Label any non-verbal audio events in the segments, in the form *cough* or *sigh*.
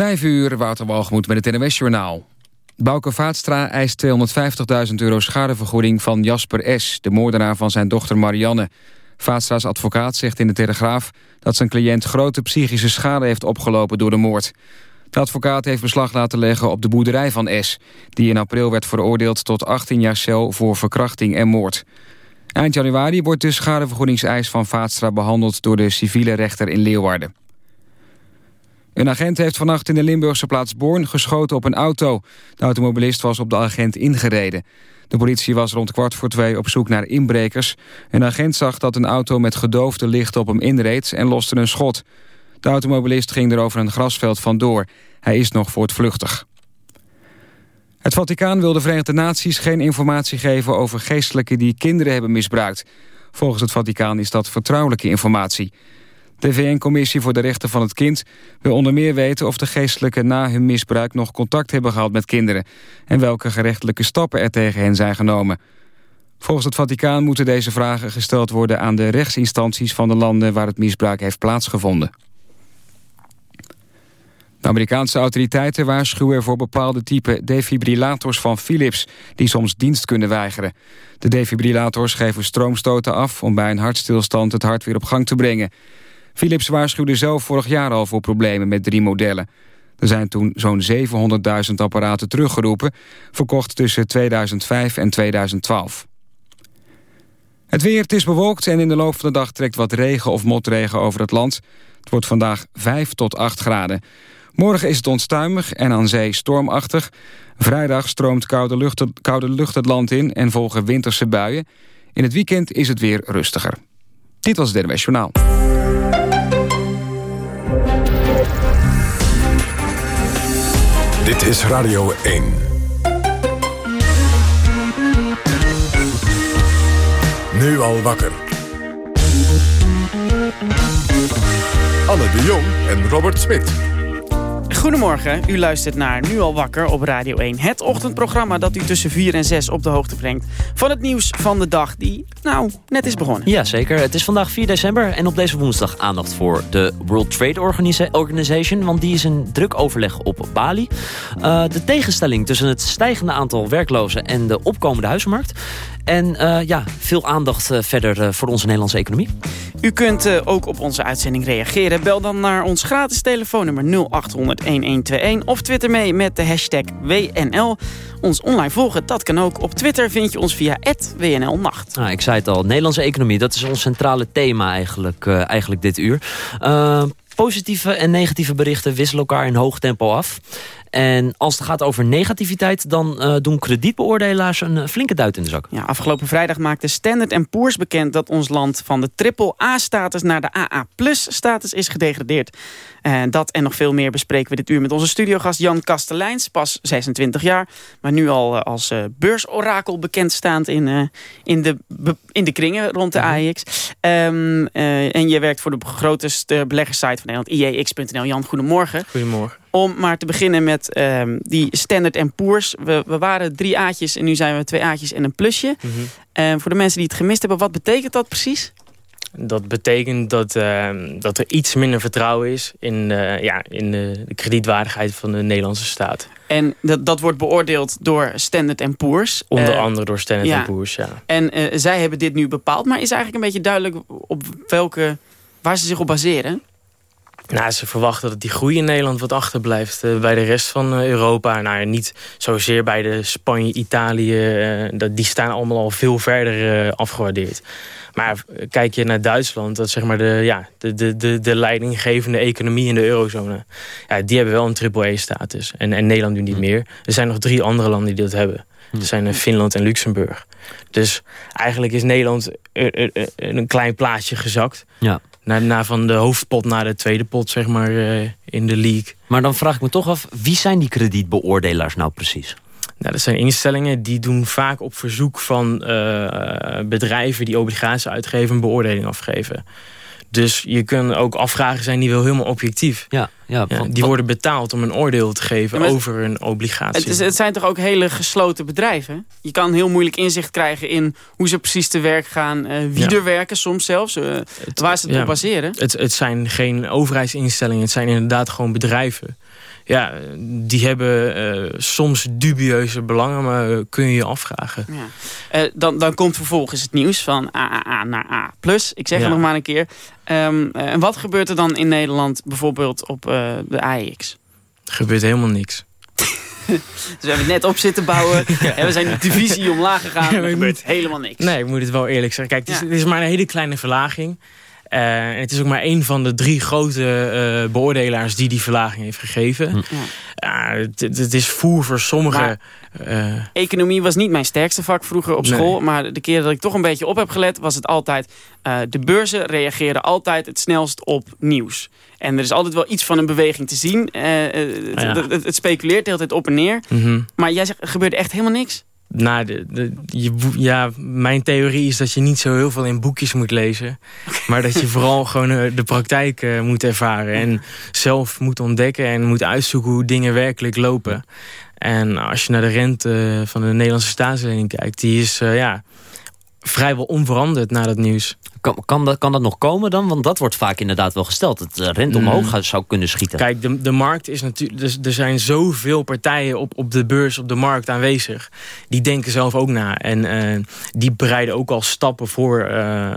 Vijf uur, Wouter Walgemoed met het NWS-journaal. Bouke Vaatstra eist 250.000 euro schadevergoeding van Jasper S., de moordenaar van zijn dochter Marianne. Vaatstra's advocaat zegt in de Telegraaf dat zijn cliënt grote psychische schade heeft opgelopen door de moord. De advocaat heeft beslag laten leggen op de boerderij van S... die in april werd veroordeeld tot 18 jaar cel voor verkrachting en moord. Eind januari wordt de schadevergoedingseis van Vaatstra behandeld... door de civiele rechter in Leeuwarden. Een agent heeft vannacht in de Limburgse plaats Born geschoten op een auto. De automobilist was op de agent ingereden. De politie was rond kwart voor twee op zoek naar inbrekers. Een agent zag dat een auto met gedoofde lichten op hem inreed en loste een schot. De automobilist ging er over een grasveld vandoor. Hij is nog voortvluchtig. Het Vaticaan wil de Verenigde Naties geen informatie geven over geestelijken die kinderen hebben misbruikt. Volgens het Vaticaan is dat vertrouwelijke informatie. De VN-commissie voor de Rechten van het Kind wil onder meer weten of de geestelijken na hun misbruik nog contact hebben gehad met kinderen en welke gerechtelijke stappen er tegen hen zijn genomen. Volgens het Vaticaan moeten deze vragen gesteld worden aan de rechtsinstanties van de landen waar het misbruik heeft plaatsgevonden. De Amerikaanse autoriteiten waarschuwen voor bepaalde type defibrillators van Philips, die soms dienst kunnen weigeren. De defibrillators geven stroomstoten af om bij een hartstilstand het hart weer op gang te brengen. Philips waarschuwde zelf vorig jaar al voor problemen met drie modellen. Er zijn toen zo'n 700.000 apparaten teruggeroepen, verkocht tussen 2005 en 2012. Het weer, het is bewolkt en in de loop van de dag trekt wat regen of motregen over het land. Het wordt vandaag 5 tot 8 graden. Morgen is het onstuimig en aan zee stormachtig. Vrijdag stroomt koude lucht, koude lucht het land in en volgen winterse buien. In het weekend is het weer rustiger. Dit was het NWS. Dit is Radio 1. Nu al wakker. Anne de Jong en Robert Smit. Goedemorgen, u luistert naar Nu al wakker op Radio 1. Het ochtendprogramma dat u tussen 4 en 6 op de hoogte brengt... van het nieuws van de dag die, nou, net is begonnen. Ja, zeker. Het is vandaag 4 december en op deze woensdag aandacht voor de World Trade Organization... want die is in druk overleg op Bali. Uh, de tegenstelling tussen het stijgende aantal werklozen en de opkomende huizenmarkt... En uh, ja, veel aandacht uh, verder uh, voor onze Nederlandse economie. U kunt ook op onze uitzending reageren. Bel dan naar ons gratis telefoonnummer 0800-1121... of twitter mee met de hashtag WNL. Ons online volgen, dat kan ook. Op Twitter vind je ons via WNLnacht. Nou, ik zei het al, Nederlandse economie, dat is ons centrale thema eigenlijk, eigenlijk dit uur. positieve en negatieve berichten wisselen elkaar in hoog tempo af. En als het gaat over negativiteit... dan uh, doen kredietbeoordelaars een uh, flinke duit in de zak. Ja, afgelopen vrijdag maakte Standard Poor's bekend... dat ons land van de triple-A-status naar de AA-plus-status is gedegradeerd. En dat en nog veel meer bespreken we dit uur met onze studiogast Jan Kasteleins. Pas 26 jaar, maar nu al uh, als beursorakel bekendstaand in, in, de, in de kringen rond de mhm. AEX. Um, en je werkt voor de grootste beleggerssite van Nederland, IEX.nl. Jan, goedemorgen. Goedemorgen. Om maar te beginnen met um, die Standard Poor's. We, we waren drie A'tjes en nu zijn we twee A'tjes en een plusje. Mm -hmm. voor de mensen die het gemist hebben, wat betekent dat precies? Dat betekent dat, uh, dat er iets minder vertrouwen is in, uh, ja, in de, de, kredietwaardigheid van de Nederlandse staat. En dat, dat wordt beoordeeld door Standard Poor's. Onder uh, andere door Standard ja. Poor's, ja. En zij hebben dit nu bepaald. Maar is eigenlijk een beetje duidelijk op welke, waar ze zich op baseren? Nou, ze verwachten dat die groei in Nederland wat achterblijft uh, bij de rest van uh, Europa. Nou, niet zozeer bij de Spanje, Italië. Uh, dat, die staan allemaal al veel verder afgewaardeerd. Maar kijk je naar Duitsland, dat zeg maar de, ja, de, de, de, de leidinggevende economie in de eurozone. Ja, die hebben wel een triple-E-status. En, en Nederland nu niet hm. meer. Er zijn nog drie andere landen die dat hebben. Dat zijn Finland en Luxemburg. Dus eigenlijk is Nederland een klein plaatje gezakt. Ja. Naar, naar van de hoofdpot naar de tweede pot, zeg maar, uh, in de league. Maar dan vraag ik me toch af, wie zijn die kredietbeoordelaars nou precies? Nou, dat zijn instellingen die doen vaak op verzoek van uh, bedrijven die obligaties uitgeven een beoordeling afgeven. Dus je kunt ook afvragen, zijn die wel helemaal objectief? Ja, Ja, die worden betaald om een oordeel te geven Ja, maar- over een obligatie. Het, is, het zijn toch ook hele gesloten bedrijven? Je kan heel moeilijk inzicht krijgen in hoe ze precies te werk gaan. eh, wie Ja. er werken soms zelfs. eh, Het- waar ze het ja. op baseren. Het, het zijn geen overheidsinstellingen, het zijn inderdaad gewoon bedrijven. Ja, die hebben eh, soms dubieuze belangen, maar eh, kun je je afvragen. Ja. Eh, dan, dan komt vervolgens het nieuws van AAA naar A+. Ik zeg Ja. het nog maar een keer. Ehm, eh, en wat gebeurt er dan in Nederland bijvoorbeeld op de AEX? Er gebeurt helemaal niks. *laughs* Dus we hebben net op zitten bouwen. *laughs* en we zijn de divisie omlaag gegaan. Er gebeurt helemaal niks. Nee, ik moet het wel eerlijk zeggen. Kijk, het is, het is maar een hele kleine verlaging. Eh, en het is ook maar één van de drie grote eh, beoordelaars die die verlaging heeft gegeven. Hm. Ja. Ja, het, is voer voor sommigen. eh, Economie was niet mijn sterkste vak vroeger op Nee. school. Maar de keer dat ik toch een beetje op heb gelet... was het altijd... eh, de beurzen reageren altijd het snelst op nieuws. En er is altijd wel iets van een beweging te zien. Het, Ah, ja. het, het- het speculeert de hele tijd op en neer. mhm. Maar jij zegt, er gebeurde echt helemaal niks? Nou, de, de, je, boe- ja, mijn theorie is dat je niet zo heel veel in boekjes moet lezen. Maar dat je *laughs* vooral gewoon eh, de praktijk eh, moet ervaren. En zelf moet ontdekken en moet uitzoeken hoe dingen werkelijk lopen. En als je naar de rente van de Nederlandse staatslening kijkt... die is eh, ja, vrijwel onveranderd na dat nieuws. Kan, kan, dat, kan dat nog komen dan? Want dat wordt vaak inderdaad wel gesteld. Dat de rente Mm. omhoog zou kunnen schieten. Kijk, de, de markt is natuurlijk. Dus er zijn zoveel partijen op, op de beurs, op de markt aanwezig. Die denken zelf ook na. En eh, die bereiden ook al stappen voor. eh,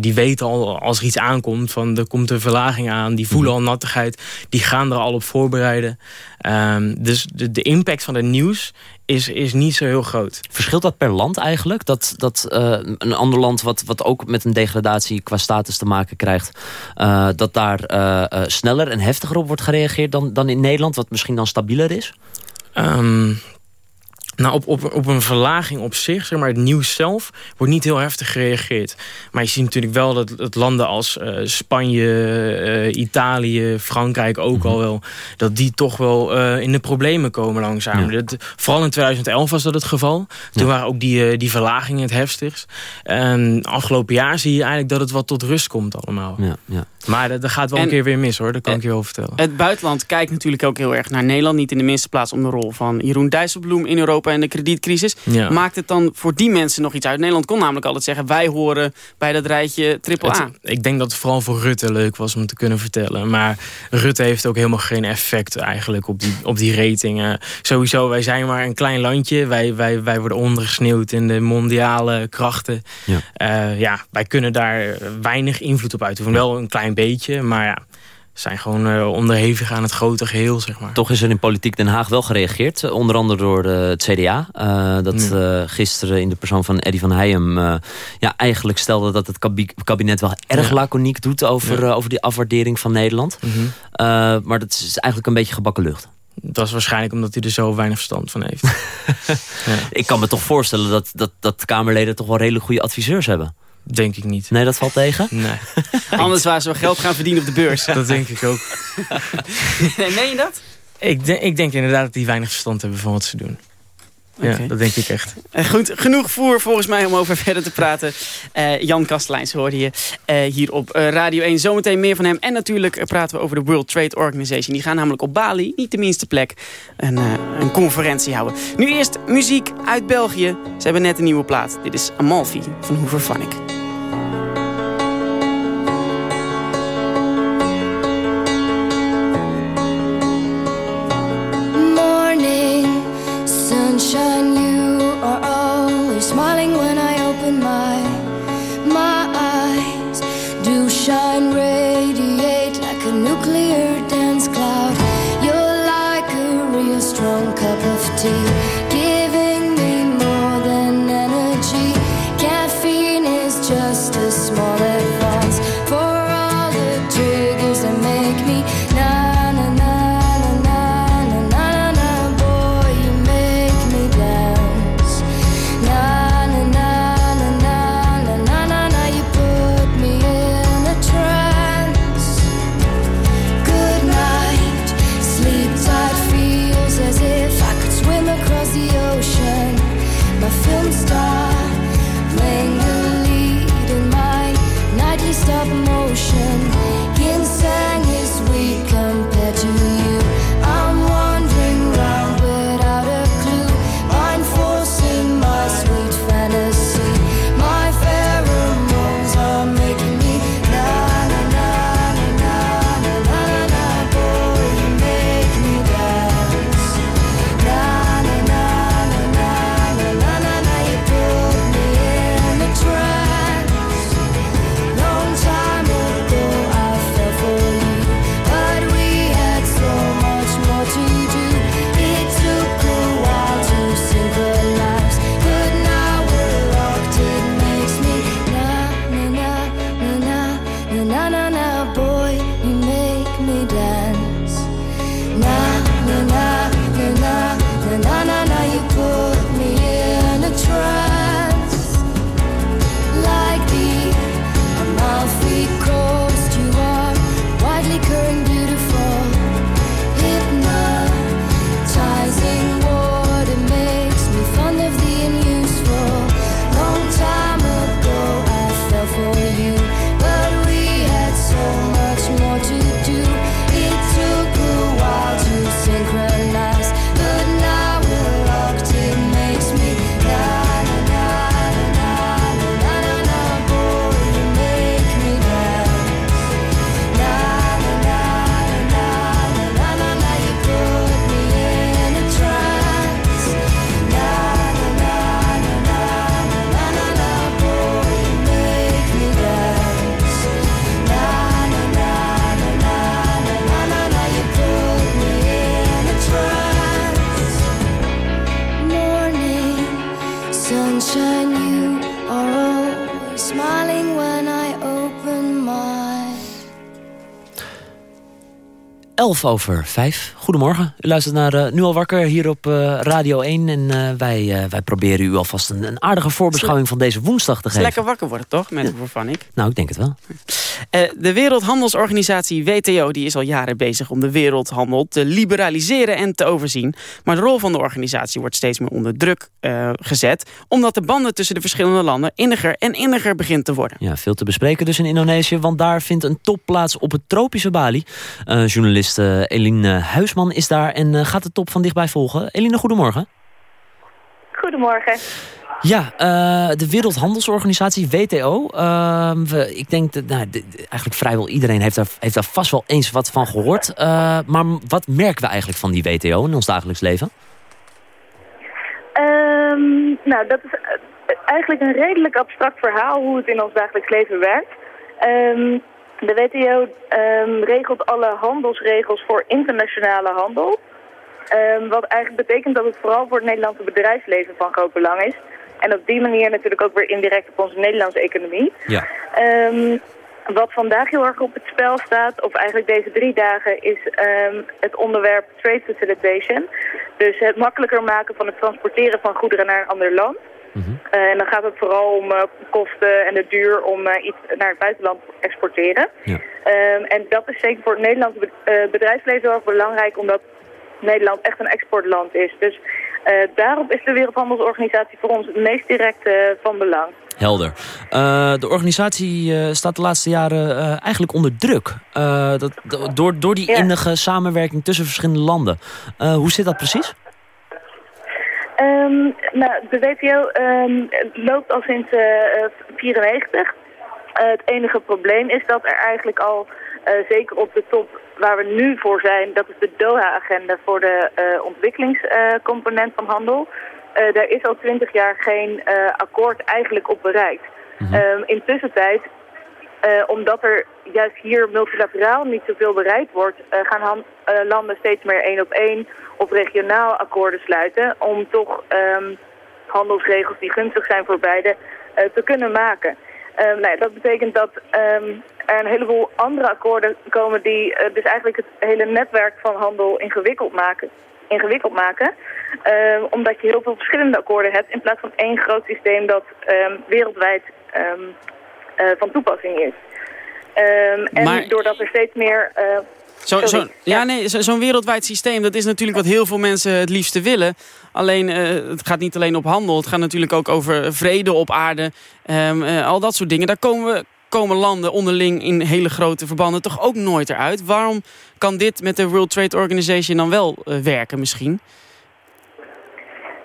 die weten al als er iets aankomt. Van er komt een verlaging aan. Die voelen al nattigheid. Die gaan er al op voorbereiden. Ehm, dus de, de impact van het nieuws is, is niet zo heel groot. Verschilt dat per land eigenlijk? Dat, dat eh, een ander land wat, wat ook met een degradatie qua status te maken krijgt... eh, dat daar eh, sneller en heftiger op wordt gereageerd dan, dan in Nederland... wat misschien dan stabieler is? Ehm, nou, op, op, op een verlaging op zich, zeg maar, het nieuws zelf, wordt niet heel heftig gereageerd. Maar je ziet natuurlijk wel dat, dat landen als eh, Spanje, eh, Italië, Frankrijk ook al wel, dat die toch wel eh, in de problemen komen langzaam. Ja. Dat, vooral in 2011 was dat het geval. Toen waren ook die, die verlagingen het heftigst. En afgelopen jaar zie je eigenlijk dat het wat tot rust komt allemaal. Ja, ja. Maar dat, dat gaat wel En- een keer weer mis hoor, dat kan Eh, ik je wel vertellen. Het buitenland kijkt natuurlijk ook heel erg naar Nederland. Niet in de minste plaats om de rol van Jeroen Dijsselbloem in Europa en de kredietcrisis. Ja. Maakt het dan voor die mensen nog iets uit? Nederland kon namelijk altijd zeggen, wij horen bij dat rijtje AAA. Het- ik denk dat het vooral voor Rutte leuk was om te kunnen vertellen. Maar Rutte heeft ook helemaal geen effect eigenlijk op die, op die ratingen. Sowieso, wij zijn maar een klein landje. Wij, wij, wij worden ondergesneeuwd in de mondiale krachten. Ja. Eh, ja, wij kunnen daar weinig invloed op uitoefenen. Wel een klein beetje, maar ja... zijn gewoon eh, onderhevig aan het grote geheel, zeg maar. Toch is er in Politiek Den Haag wel gereageerd. eh, Onder andere door eh, het CDA. dat Ja. gisteren in de persoon van Eddy van Heijem... ja, eigenlijk stelde dat het kabi- kabinet wel erg Ja. laconiek doet... Over, Ja. over die afwaardering van Nederland. Mhm. Maar dat is eigenlijk een beetje gebakken lucht. Dat is waarschijnlijk omdat hij er zo weinig verstand van heeft. *laughs* Ik kan me toch voorstellen dat, dat, dat Kamerleden... toch wel redelijk goede adviseurs hebben. Denk ik niet. Nee, dat valt tegen? Nee, *laughs* Anders waren ze wel geld gaan verdienen op de beurs. dat denk ik ook. *laughs* Nee, meen je dat? Ik, denk- ik denk inderdaad dat die weinig verstand hebben van wat ze doen. Ja, Oké. dat denk ik echt. Eh, goed, genoeg voer volgens mij om over *laughs* verder te praten. Eh, Jan Kastelijns hoorde je eh, hier op Radio 1. Zometeen meer van hem. En natuurlijk praten we over de World Trade Organization. Die gaan namelijk op Bali, niet de minste plek, een, een conferentie houden. Nu eerst muziek uit België. Ze hebben net een nieuwe plaat. Dit is Amalfi van Hoover Phonic. 11 over 5. Goedemorgen. U luistert naar uh, Nu al wakker hier op uh, Radio 1. En uh, wij, wij proberen u alvast een, een, aardige voorbeschouwing van deze woensdag te geven. Lekker wakker worden, toch? Met ja. ik. Nou, ik denk het wel. De Wereldhandelsorganisatie WTO die is al jaren bezig om de wereldhandel te liberaliseren en te overzien. Maar de rol van de organisatie wordt steeds meer onder druk gezet. Omdat de banden tussen de verschillende landen inniger en inniger begint te worden. Ja, veel te bespreken dus in Indonesië. Want daar vindt een top plaats op het tropische Bali. journalist Eline Huisman is daar en uh, gaat de top van dichtbij volgen. Eline, goedemorgen. Goedemorgen. Ja, uh, de Wereldhandelsorganisatie, WTO. Uh, we, ik denk dat nou, eigenlijk vrijwel iedereen heeft daar, heeft vast wel eens wat van gehoord. Uh, maar wat merken we eigenlijk van die WTO in ons dagelijks leven? Um, nou, dat is eigenlijk een redelijk abstract verhaal hoe het in ons dagelijks leven werkt. Um, de WTO ehm, regelt alle handelsregels voor internationale handel. Wat eigenlijk betekent dat het vooral voor het Nederlandse bedrijfsleven van groot belang is. En op die manier natuurlijk ook weer indirect op onze Nederlandse economie. Ja. Um, wat vandaag heel erg op het spel staat, of eigenlijk deze drie dagen, is het onderwerp trade facilitation. Dus het makkelijker maken van het transporteren van goederen naar een ander land. Mhm. Eh, en dan gaat het vooral om uh, kosten en de duur om uh, iets naar het buitenland te exporteren. Ja. Um, en dat is zeker voor het Nederlandse bedrijfsleven heel erg belangrijk, omdat Nederland echt een exportland is. Dus daarop is de Wereldhandelsorganisatie voor ons het meest direct van belang. Helder. de organisatie staat de laatste jaren eigenlijk onder druk. Dat, door, door die ja. innige samenwerking tussen verschillende landen. hoe zit dat precies? Um, nou, de WTO um, loopt al sinds 1994. Uh, uh, het enige probleem is dat er eigenlijk al, zeker op de top waar we nu voor zijn, dat is de Doha-agenda voor de uh, ontwikkelingscomponent van handel. daar is al twintig jaar geen akkoord eigenlijk op bereikt. Mm -hmm. um, in tussentijd uh, omdat er juist hier multilateraal niet zoveel bereid wordt, gaan landen steeds meer één op één of regionaal akkoorden sluiten om toch um, handelsregels die gunstig zijn voor beide te kunnen maken. Um, nou ja, dat betekent dat um, er een heleboel andere akkoorden komen die dus eigenlijk het hele netwerk van handel ingewikkeld maken. Ingewikkeld maken omdat je heel veel verschillende akkoorden hebt in plaats van één groot systeem dat wereldwijd uh, van toepassing is. Um, en maar... doordat er steeds meer... Zo, zo, ja, nee, zo'n wereldwijd systeem, dat is natuurlijk wat heel veel mensen het liefste willen. Alleen, uh, het gaat niet alleen op handel, het gaat natuurlijk ook over vrede op aarde. Um, uh, al dat soort dingen. Daar komen, we, komen landen onderling in hele grote verbanden toch ook nooit eruit. Waarom kan dit met de World Trade Organization dan wel uh, werken misschien?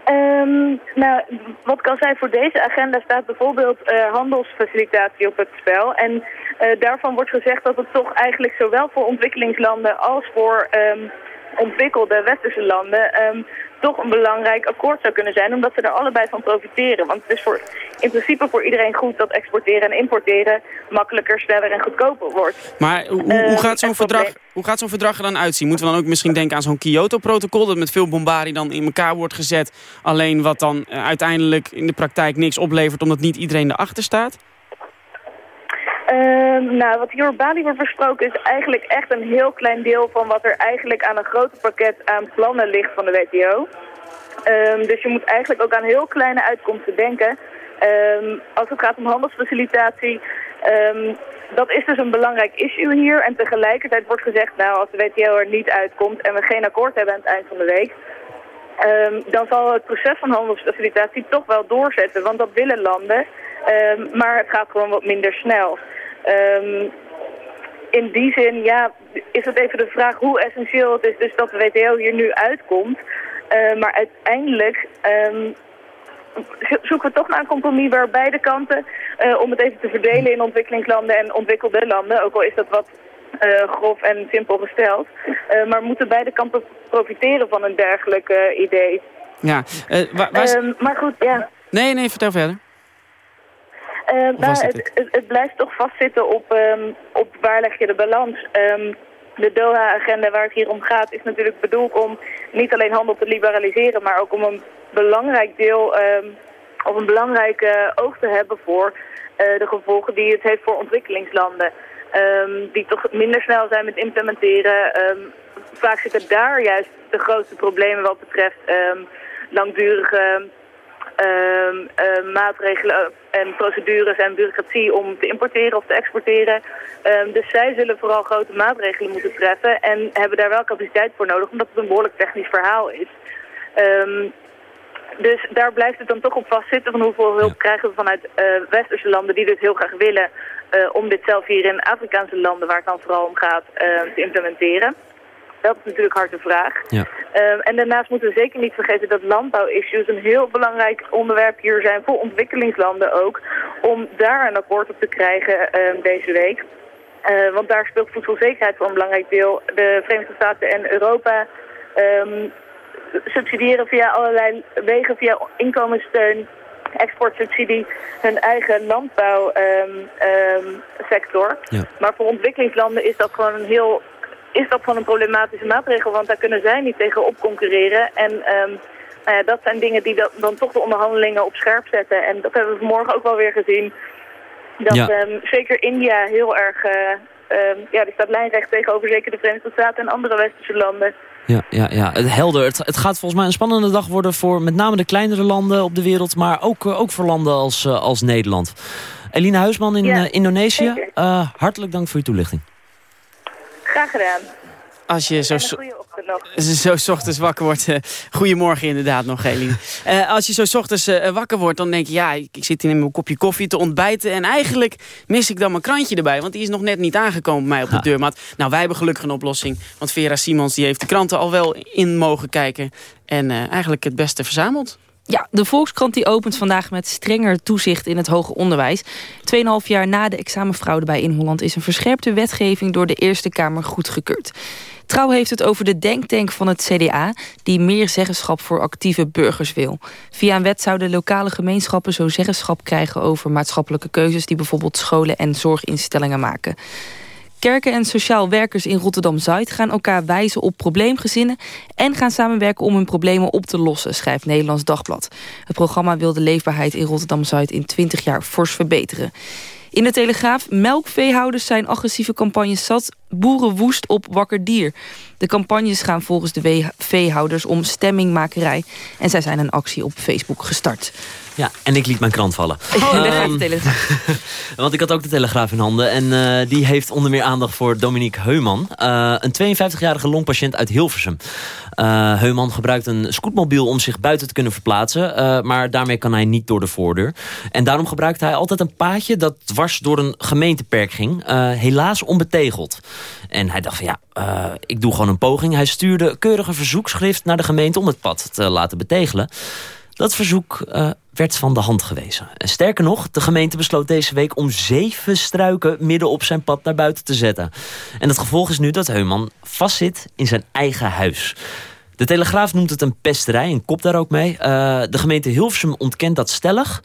Um, nou, wat al zei, voor deze agenda staat bijvoorbeeld uh, handelsfacilitatie op het spel. En uh, daarvan wordt gezegd dat het toch eigenlijk zowel voor ontwikkelingslanden als voor um, ontwikkelde westerse landen um, toch een belangrijk akkoord zou kunnen zijn, omdat ze er allebei van profiteren. Want het is voor, in principe voor iedereen goed dat exporteren en importeren makkelijker, sneller en goedkoper wordt. Maar hoe, hoe ehm, gaat zo'n verdrag, hoe gaat zo'n verdrag er dan uitzien? Moeten we dan ook misschien denken aan zo'n Kyoto-protocol, dat met veel bombardie dan in elkaar wordt gezet, alleen wat dan uh, uiteindelijk in de praktijk niks oplevert, omdat niet iedereen erachter staat? Um, nou, wat hier op Bali wordt besproken is eigenlijk echt een heel klein deel van wat er eigenlijk aan een groter pakket aan plannen ligt van de WTO. Um, dus je moet eigenlijk ook aan heel kleine uitkomsten denken. Um, als het gaat om handelsfacilitatie, dat is dus een belangrijk issue hier. En tegelijkertijd wordt gezegd, nou, als de WTO er niet uitkomt en we geen akkoord hebben aan het eind van de week, dan zal het proces van handelsfacilitatie toch wel doorzetten. Want dat willen landen, maar het gaat gewoon wat minder snel. Um, in die zin, ja, is het even de vraag hoe essentieel het is dus dat de WTO hier nu uitkomt. Uh, maar uiteindelijk um, zoeken we toch naar een compromis waar beide kanten, uh, om het even te verdelen in ontwikkelingslanden en ontwikkelde landen, ook al is dat wat uh, grof en simpel gesteld, maar moeten beide kanten profiteren van een dergelijk idee. Ja, waar, maar goed, ja. Nee, nee, vertel verder. Uh, nou, het, het, het, blijft toch vastzitten op, um, op waar leg je de balans. Um, de Doha-agenda waar het hier om gaat is natuurlijk bedoeld om niet alleen handel te liberaliseren, maar ook om een belangrijk deel um, of een belangrijke oog te hebben voor uh, de gevolgen die het heeft voor ontwikkelingslanden. ehm, die toch minder snel zijn met implementeren. Ehm, vaak zitten daar juist de grootste problemen wat betreft ehm, langdurige ehm, eh, maatregelen en procedures en bureaucratie om te importeren of te exporteren. Ehm, dus zij zullen vooral grote maatregelen moeten treffen en hebben daar wel capaciteit voor nodig, omdat het een behoorlijk technisch verhaal is. Ehm, dus daar blijft het dan toch op vastzitten van hoeveel hulp krijgen we vanuit eh, westerse landen die dit heel graag willen eh, om dit zelf hier in Afrikaanse landen, waar het dan vooral om gaat, eh, te implementeren. Dat is natuurlijk hard de vraag. Ja. Ehm, en daarnaast moeten we zeker niet vergeten dat landbouwissues een heel belangrijk onderwerp hier zijn voor ontwikkelingslanden ook. Om daar een akkoord op te krijgen ehm, deze week. Eh, want daar speelt voedselzekerheid voor een belangrijk deel. De Verenigde Staten en Europa ehm, subsidiëren via allerlei wegen, via inkomenssteun, exportsubsidie, hun eigen landbouwsector. Ja. Maar voor ontwikkelingslanden is dat gewoon een heel is dat gewoon een problematische maatregel, want daar kunnen zij niet tegen op concurreren. En ehm, nou ja, dat zijn dingen die dan toch de onderhandelingen op scherp zetten. En dat hebben we vanmorgen ook wel weer gezien. Dat Ja. ehm, zeker India heel erg, eh, ehm, ja, die staat lijnrecht tegenover zeker de Verenigde Staten en andere westerse landen. Ja, ja, ja. Het, helder. Het, het gaat volgens mij een spannende dag worden voor met name de kleinere landen op de wereld, maar ook, eh, ook voor landen als, eh, als Nederland. Eline Huisman in Ja, Indonesië, hartelijk dank voor je toelichting. Graag gedaan. Als je zo, zo 's ochtends wakker wordt... eh, goedemorgen inderdaad nog, Eline. *laughs* Eh, als je zo 's ochtends eh, wakker wordt, dan denk je... ja, ik, ik zit hier in mijn kopje koffie te ontbijten... en eigenlijk mis ik dan mijn krantje erbij... want die is nog net niet aangekomen bij mij op de Ja. deurmat. Nou, wij hebben gelukkig een oplossing. Want Vera Simons die heeft de kranten al wel in mogen kijken... en eh, eigenlijk het beste verzameld. Ja, de Volkskrant die opent vandaag met strenger toezicht in het hoger onderwijs. 2,5 jaar na de examenfraude bij in Holland... is een verscherpte wetgeving door de Eerste Kamer goedgekeurd. Trouw heeft het over de denktank van het CDA... die meer zeggenschap voor actieve burgers wil. Via een wet zouden lokale gemeenschappen zo zeggenschap krijgen... over maatschappelijke keuzes die bijvoorbeeld scholen en zorginstellingen maken. Kerken en sociaal werkers in Rotterdam-Zuid gaan elkaar wijzen op probleemgezinnen... en gaan samenwerken om hun problemen op te lossen, schrijft Nederlands Dagblad. Het programma wil de leefbaarheid in Rotterdam-Zuid in 20 jaar fors verbeteren. In de Telegraaf, melkveehouders zijn agressieve campagnes zat... boeren woest op wakker dier. De campagnes gaan volgens de veehouders om stemmingmakerij... en zij zijn een actie op Facebook gestart. Ja, en ik liet mijn krant vallen. Oh, daar gaat Ehm, de Telegraaf. *laughs* Want ik had ook de Telegraaf in handen. En eh, die heeft onder meer aandacht voor Dominique Heuman. eh, een 52-jarige longpatiënt uit Hilversum. Eh, Heuman gebruikt een scootmobiel om zich buiten te kunnen verplaatsen. maar daarmee kan hij niet door de voordeur. En daarom gebruikte hij altijd een paadje dat dwars door een gemeenteperk ging. helaas onbetegeld. En hij dacht van ja, eh, ik doe gewoon een poging. Hij stuurde keurig een verzoekschrift naar de gemeente om het pad te laten betegelen. Dat verzoek eh, werd van de hand gewezen. En sterker nog, de gemeente besloot deze week om zeven struiken midden op zijn pad naar buiten te zetten. En het gevolg is nu dat Heuman vastzit in zijn eigen huis. De Telegraaf noemt het een pesterij en kopt daar ook mee. Eh, de gemeente Hilversum ontkent dat stellig.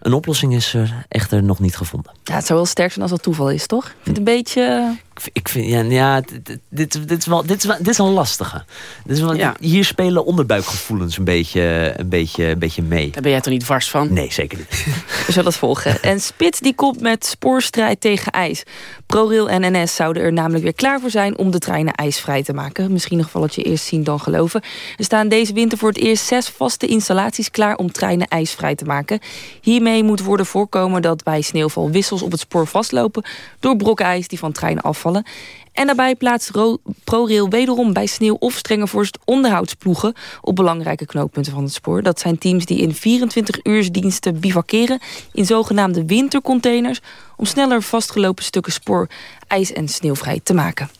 Een oplossing is er echter nog niet gevonden. Ja, het zou wel sterk zijn als dat toeval is, toch? Ik vind het een beetje... Ik vind- ja, ja dit, dit- is wel, dit, is wel, dit is een lastige. Dit is wel, Ja. Hier spelen onderbuikgevoelens een beetje, een, beetje, een beetje mee. Daar ben jij toch niet vars van? Nee, zeker niet. *laughs* We zullen het volgen. En Spits die komt met spoorstrijd tegen ijs. ProRail en NS zouden er namelijk weer klaar voor zijn... om de treinen ijsvrij te maken. Misschien een gevalletje eerst zien dan geloven. Er staan deze winter voor het eerst zes vaste installaties klaar... om treinen ijsvrij te maken. Hiermee moet worden voorkomen dat bij sneeuwval wissels op het spoor vastlopen... door brokken ijs die van treinen afvallen. En daarbij plaatst Ro- ProRail wederom bij sneeuw of strenge vorst onderhoudsploegen op belangrijke knooppunten van het spoor. Dat zijn teams die in 24 uursdiensten bivakeren in zogenaamde wintercontainers om sneller vastgelopen stukken spoor ijs- en sneeuwvrij te maken.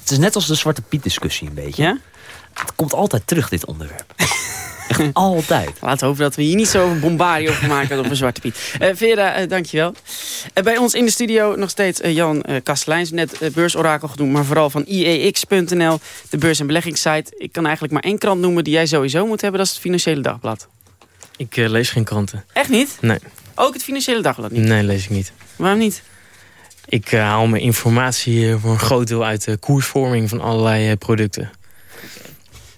Het is net als de Zwarte Piet discussie een beetje. Ja? Het komt altijd terug, dit onderwerp. *laughs* Echt altijd. *laughs* Laten we hopen dat we hier niet zo bombarie over maken op een Zwarte Piet. Eh, Vera, eh, dankjewel. Eh, bij ons in de studio nog steeds Jan Kasteleins. Net beursorakel genoemd, maar vooral van IEX.nl. De beurs- en beleggingssite. Ik kan eigenlijk maar één krant noemen die jij sowieso moet hebben. Dat is het Financiële Dagblad. Ik lees geen kranten. Echt niet? Nee, Ook het Financiële Dagblad niet? nee lees ik niet. Waarom niet? Ik haal mijn informatie voor een groot deel uit de koersvorming van allerlei producten.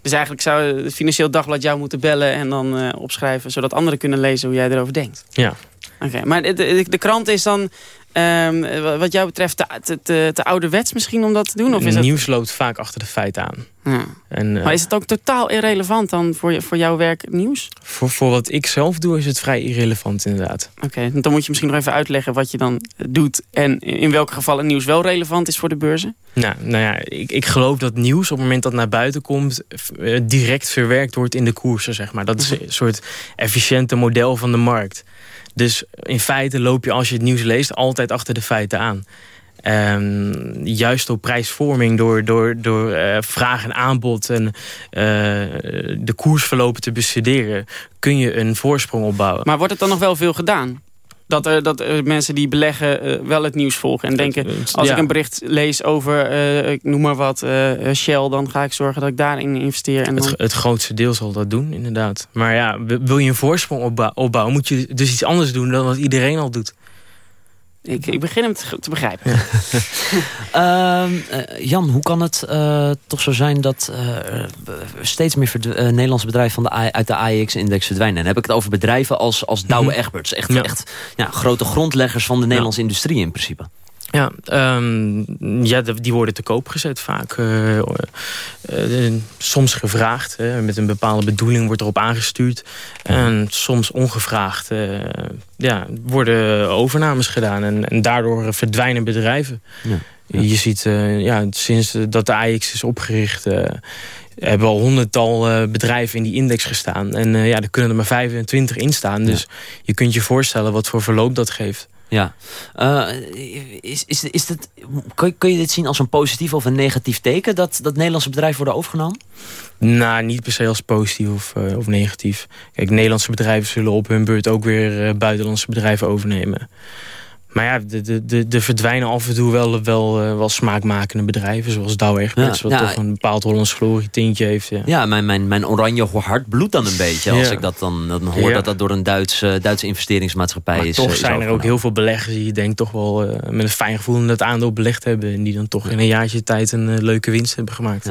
Dus eigenlijk zou het Financieel Dagblad jou moeten bellen en dan eh, opschrijven... zodat anderen kunnen lezen hoe jij erover denkt. Ja, Oké, maar de, de, de krant is dan Ehm, wat jou betreft te, te, te, ouderwets misschien om dat te doen? Of is Nieuws loopt vaak achter de feiten aan. Ja. En, uh, maar is het ook totaal irrelevant dan voor, voor jouw werk nieuws? Voor, voor wat ik zelf doe is het vrij irrelevant inderdaad. Oké, dan moet je misschien nog even uitleggen wat je dan doet... en in welke gevallen nieuws wel relevant is voor de beurzen? Nou, nou ja, ik, ik geloof dat nieuws op het moment dat het naar buiten komt... Eh, direct verwerkt wordt in de koersen, zeg maar. Dat is mhm. een soort efficiënte model van de markt. Dus in feite loop je als je het nieuws leest altijd achter de feiten aan. Um, juist door prijsvorming, door, door, door uh, vraag en aanbod en uh, de koersverlopen te bestuderen, kun je een voorsprong opbouwen. Maar wordt het dan nog wel veel gedaan? dat er, dat er mensen die beleggen uh, wel het nieuws volgen. En denken, als ik een bericht lees over, uh, ik noem maar wat, Shell... dan ga ik zorgen dat ik daarin investeer. En dan... het, het, grootste deel zal dat doen, inderdaad. Maar ja, wil je een voorsprong opbouwen... moet je dus iets anders doen dan wat iedereen al doet. Ik, ik begin hem te, te begrijpen. uh, *laughs* Jan, hoe kan het uh, toch zo zijn dat uh, steeds meer Nederlandse bedrijven van de uit de AEX-index verdwijnen? En dan heb ik het over bedrijven als, als Douwe mhm. Egberts. Echt, ja. echt ja, grote grondleggers van de Nederlandse industrie in principe. Ja, um, ja, die worden te koop gezet vaak. Uh, uh, soms gevraagd, hè, met een bepaalde bedoeling wordt erop aangestuurd. En soms ongevraagd ja, worden overnames gedaan. En, en daardoor verdwijnen bedrijven. Ja. Je ziet, ja, sinds dat de AX is opgericht... hebben al honderdtal bedrijven in die index gestaan. En ja, er kunnen er maar 25 in staan. Dus je kunt je voorstellen wat voor verloop dat geeft. Ja. Uh, is, is, is het, kun, kun je dit zien als een positief of een negatief teken... dat, dat Nederlandse bedrijven worden overgenomen? Nou, niet per se als positief of, uh, of negatief. Kijk, Nederlandse bedrijven zullen op hun beurt ook weer uh, buitenlandse bedrijven overnemen. Maar ja, de, de, de verdwijnen af en toe wel, wel, uh, wel smaakmakende bedrijven. Zoals Douwe Egberts, wat toch een bepaald Hollands glorie tintje heeft. Ja, ja mijn, mijn, mijn oranje hart bloedt dan een beetje. Als ik dat dan, dan hoor dat dat door een Duitse, Duitse investeringsmaatschappij maar is. toch eh, zijn er ook heel veel beleggers die je denkt toch wel uh, met een fijn gevoel in het aandeel belegd hebben. En die dan toch in een jaartje tijd een leuke winst hebben gemaakt.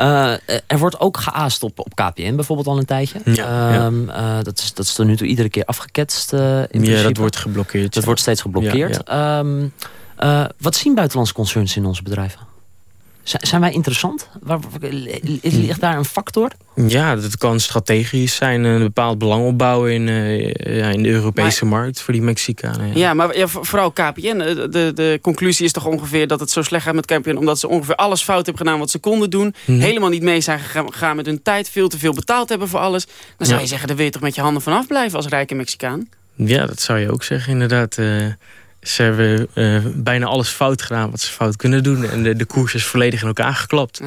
Uh, er wordt ook geaast op, op KPN bijvoorbeeld al een tijdje. Ja, um, uh, dat, is, dat is tot nu toe iedere keer afgeketst. Uh, in ja, dat wordt geblokkeerd. Dat wordt steeds geblokkeerd. Um, wat zien buitenlandse concerns in onze bedrijven? Zijn wij interessant? Waar, ligt daar een factor? Ja, dat kan strategisch zijn. Een bepaald belang opbouwen in, uh, ja, in de Europese markt voor die Mexicanen. Ja, maar ja, vooral KPN. Eh, de, de conclusie is toch ongeveer dat het zo slecht gaat met KPN... omdat ze ongeveer alles fout hebben gedaan wat ze konden doen. Mhm. Helemaal niet mee zijn gegaan met hun tijd. Veel te veel betaald hebben voor alles. Dan zou je zeggen, daar wil je toch met je handen vanaf blijven als rijke Mexicaan? Ja, dat zou je ook zeggen inderdaad. Uh, ze hebben uh, bijna alles fout gedaan wat ze fout kunnen doen. En de, de koers is volledig in elkaar geklapt. Ja.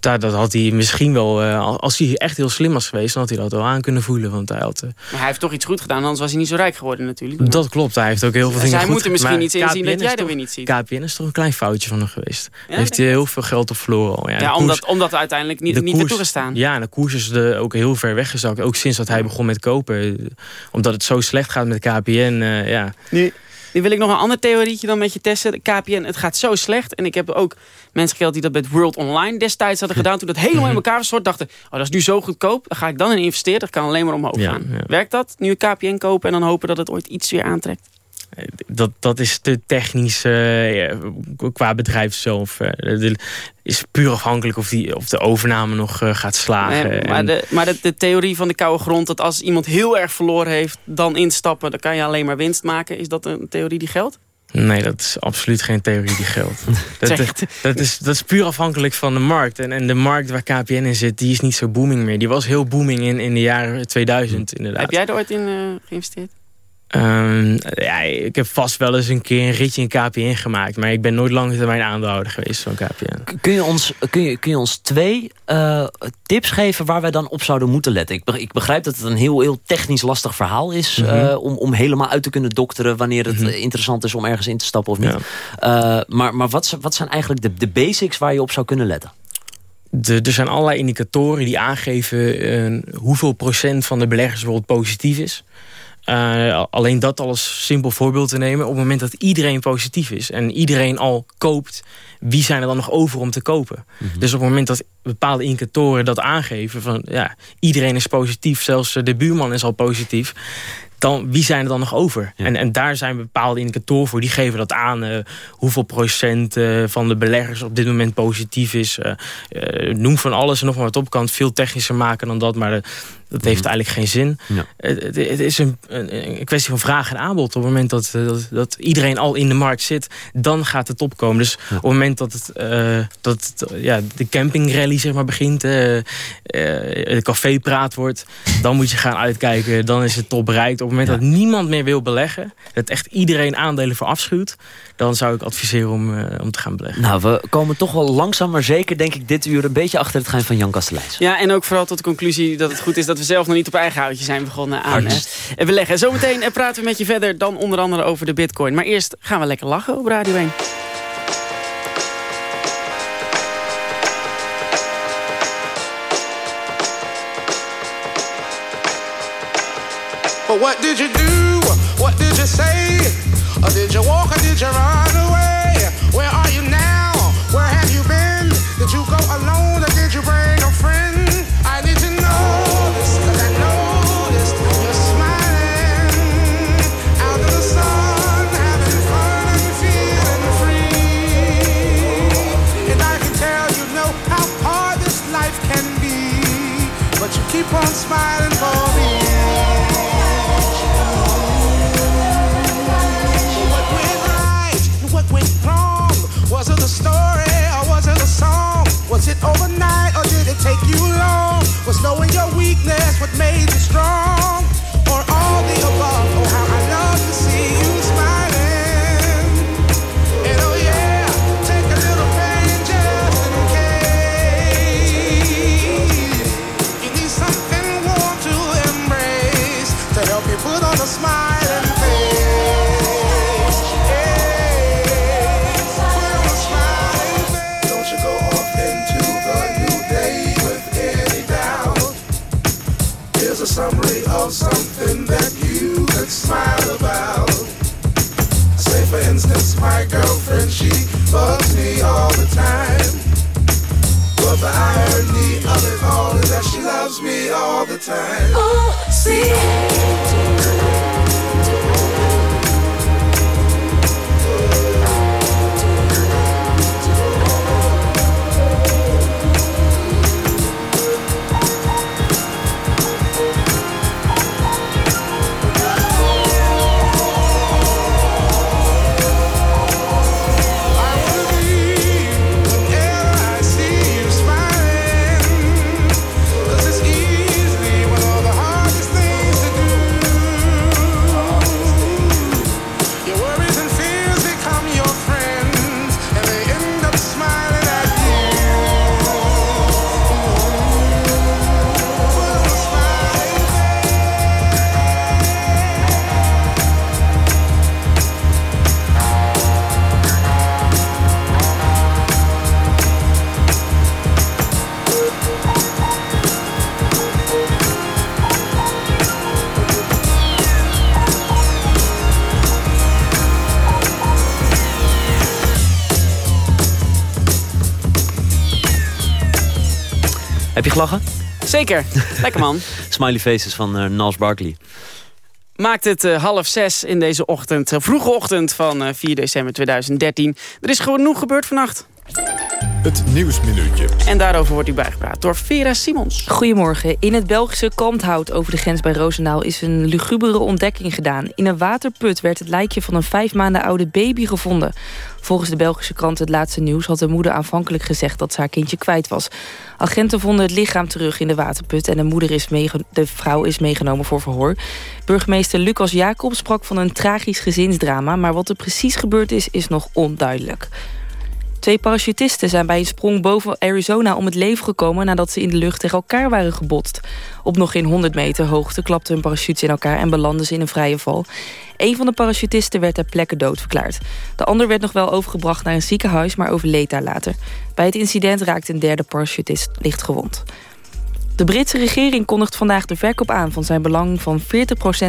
Daar, dat had hij misschien wel, uh, als hij echt heel slim was geweest... dan had hij dat wel aan kunnen voelen. Want hij, had, uh... maar hij heeft toch iets goed gedaan, anders was hij niet zo rijk geworden natuurlijk. Dat klopt, hij heeft ook heel veel dingen hij goed moet er misschien iets inzien dat jij er weer niet ziet. KPN is toch een klein foutje van hem geweest. Ja, heeft hij heel veel geld op verloren al. Ja, ja omdat, koers, omdat uiteindelijk niet, niet koers, toegestaan. Ja, en de koers is de, ook heel ver weggezakt. Ook sinds dat hij begon met kopen. Omdat het zo slecht gaat met KPN, uh, ja... Nu, nu wil ik nog een ander theorietje dan met je testen. KPN, het gaat zo slecht. En ik heb ook mensen gehad die dat met World Online destijds hadden gedaan. Toen dat helemaal in elkaar was dachten, oh, dat is nu zo goedkoop. Dan ga ik dan in investeren. Dat kan alleen maar omhoog gaan. Werkt dat? Nu een KPN kopen en dan hopen dat het ooit iets weer aantrekt? Dat, dat is te technisch uh, qua bedrijf zelf. Uh, is puur afhankelijk of, die, of de overname nog uh, gaat slagen. Nee, maar, de, maar de, de, theorie van de koude grond... dat als iemand heel erg verloren heeft, dan instappen... dan kan je alleen maar winst maken. Is dat een theorie die geldt? Nee, dat is absoluut geen theorie die geldt. *laughs* dat, dat, is, dat is puur afhankelijk van de markt. En, en de markt waar KPN in zit, die is niet zo booming meer. Die was heel booming in, in de jaren 2000 inderdaad. Heb jij er ooit in geïnvesteerd? Um, ja, ik heb vast wel eens een keer een ritje in KPN gemaakt. Maar ik ben nooit lange termijn aandeelhouder geweest van KPN. Kun je ons, kun je, kun je ons twee uh, tips geven waar wij dan op zouden moeten letten? Ik, ik begrijp dat het een heel, heel technisch lastig verhaal is. Mm -hmm. uh, om, om helemaal uit te kunnen dokteren wanneer het mm -hmm. interessant is om ergens in te stappen of niet. Ja. Uh, maar maar wat, wat zijn eigenlijk de, de basics waar je op zou kunnen letten? De, er zijn allerlei indicatoren die aangeven hoeveel procent van de beleggers bijvoorbeeld positief is. Uh, alleen dat als simpel voorbeeld te nemen. Op het moment dat iedereen positief is en iedereen al koopt... wie zijn er dan nog over om te kopen? Mhm. Dus op het moment dat bepaalde indicatoren dat aangeven... van ja, iedereen is positief, zelfs de buurman is al positief dan, wie zijn er dan nog over? En, en daar zijn bepaalde indicatoren voor. Die geven dat aan. Uh, hoeveel procent uh, van de beleggers op dit moment positief is. Uh, noem van alles en nog maar wat op. Kan het veel technischer maken dan dat. Maar dat heeft mhm. eigenlijk geen zin. Ja. Het, het, is een, een, kwestie van vraag en aanbod. Op het moment dat, dat, dat, iedereen al in de markt zit, dan gaat het opkomen. Dus op het moment dat, het, uh, dat ja, de campingrally zeg maar, begint, uh, uh, de cafépraat wordt, dan moet je gaan uitkijken. Dan is het top bereikt. Op het moment dat niemand meer wil beleggen, dat echt iedereen aandelen voor afschuwt, dan zou ik adviseren om, om te gaan beleggen. Nou, we komen toch wel langzaam maar zeker, denk ik, dit uur een beetje achter het gein van Jan Kasteleins. Ja, en ook vooral tot de conclusie dat het goed is dat we zelf nog niet op eigen houtje zijn begonnen aan En we leggen. Zometeen eh, praten we met je verder dan onder andere over de bitcoin. Maar eerst gaan we lekker lachen op Radio 1. What did you do? What did you say? Or did you walk or did you run Heb je gelachen? Zeker. Lekker man. *laughs* Smiley faces van uh, Nals Barkley. Maakt het uh, half zes in deze ochtend, uh, vroege ochtend van 4 december 2013. Er is genoeg gebeurd vannacht. Het Nieuwsminuutje. En daarover wordt u bijgepraat door Vera Simons. Goedemorgen. In het Belgische Kalmthout over de grens bij Roosendaal... is een lugubere ontdekking gedaan. In een waterput werd het lijkje van een vijf maanden oude baby gevonden. Volgens de Belgische krant Het Laatste Nieuws had de moeder aanvankelijk gezegd dat ze haar kindje kwijt was. Agenten vonden het lichaam terug in de waterput en de, moeder is de vrouw is meegenomen voor verhoor. Burgemeester Lucas Jacob sprak van een tragisch gezinsdrama, maar wat er precies gebeurd is, is nog onduidelijk. Twee parachutisten zijn bij een sprong boven Arizona om het leven gekomen... nadat ze in de lucht tegen elkaar waren gebotst. Op nog geen 100 meter hoogte klapten hun parachutes in elkaar... en belanden ze in een vrije val. Een van de parachutisten werd ter plekke doodverklaard. De ander werd nog wel overgebracht naar een ziekenhuis... maar overleed daar later. Bij het incident raakte een derde parachutist licht gewond. De Britse regering kondigt vandaag de verkoop aan van zijn belang van 40%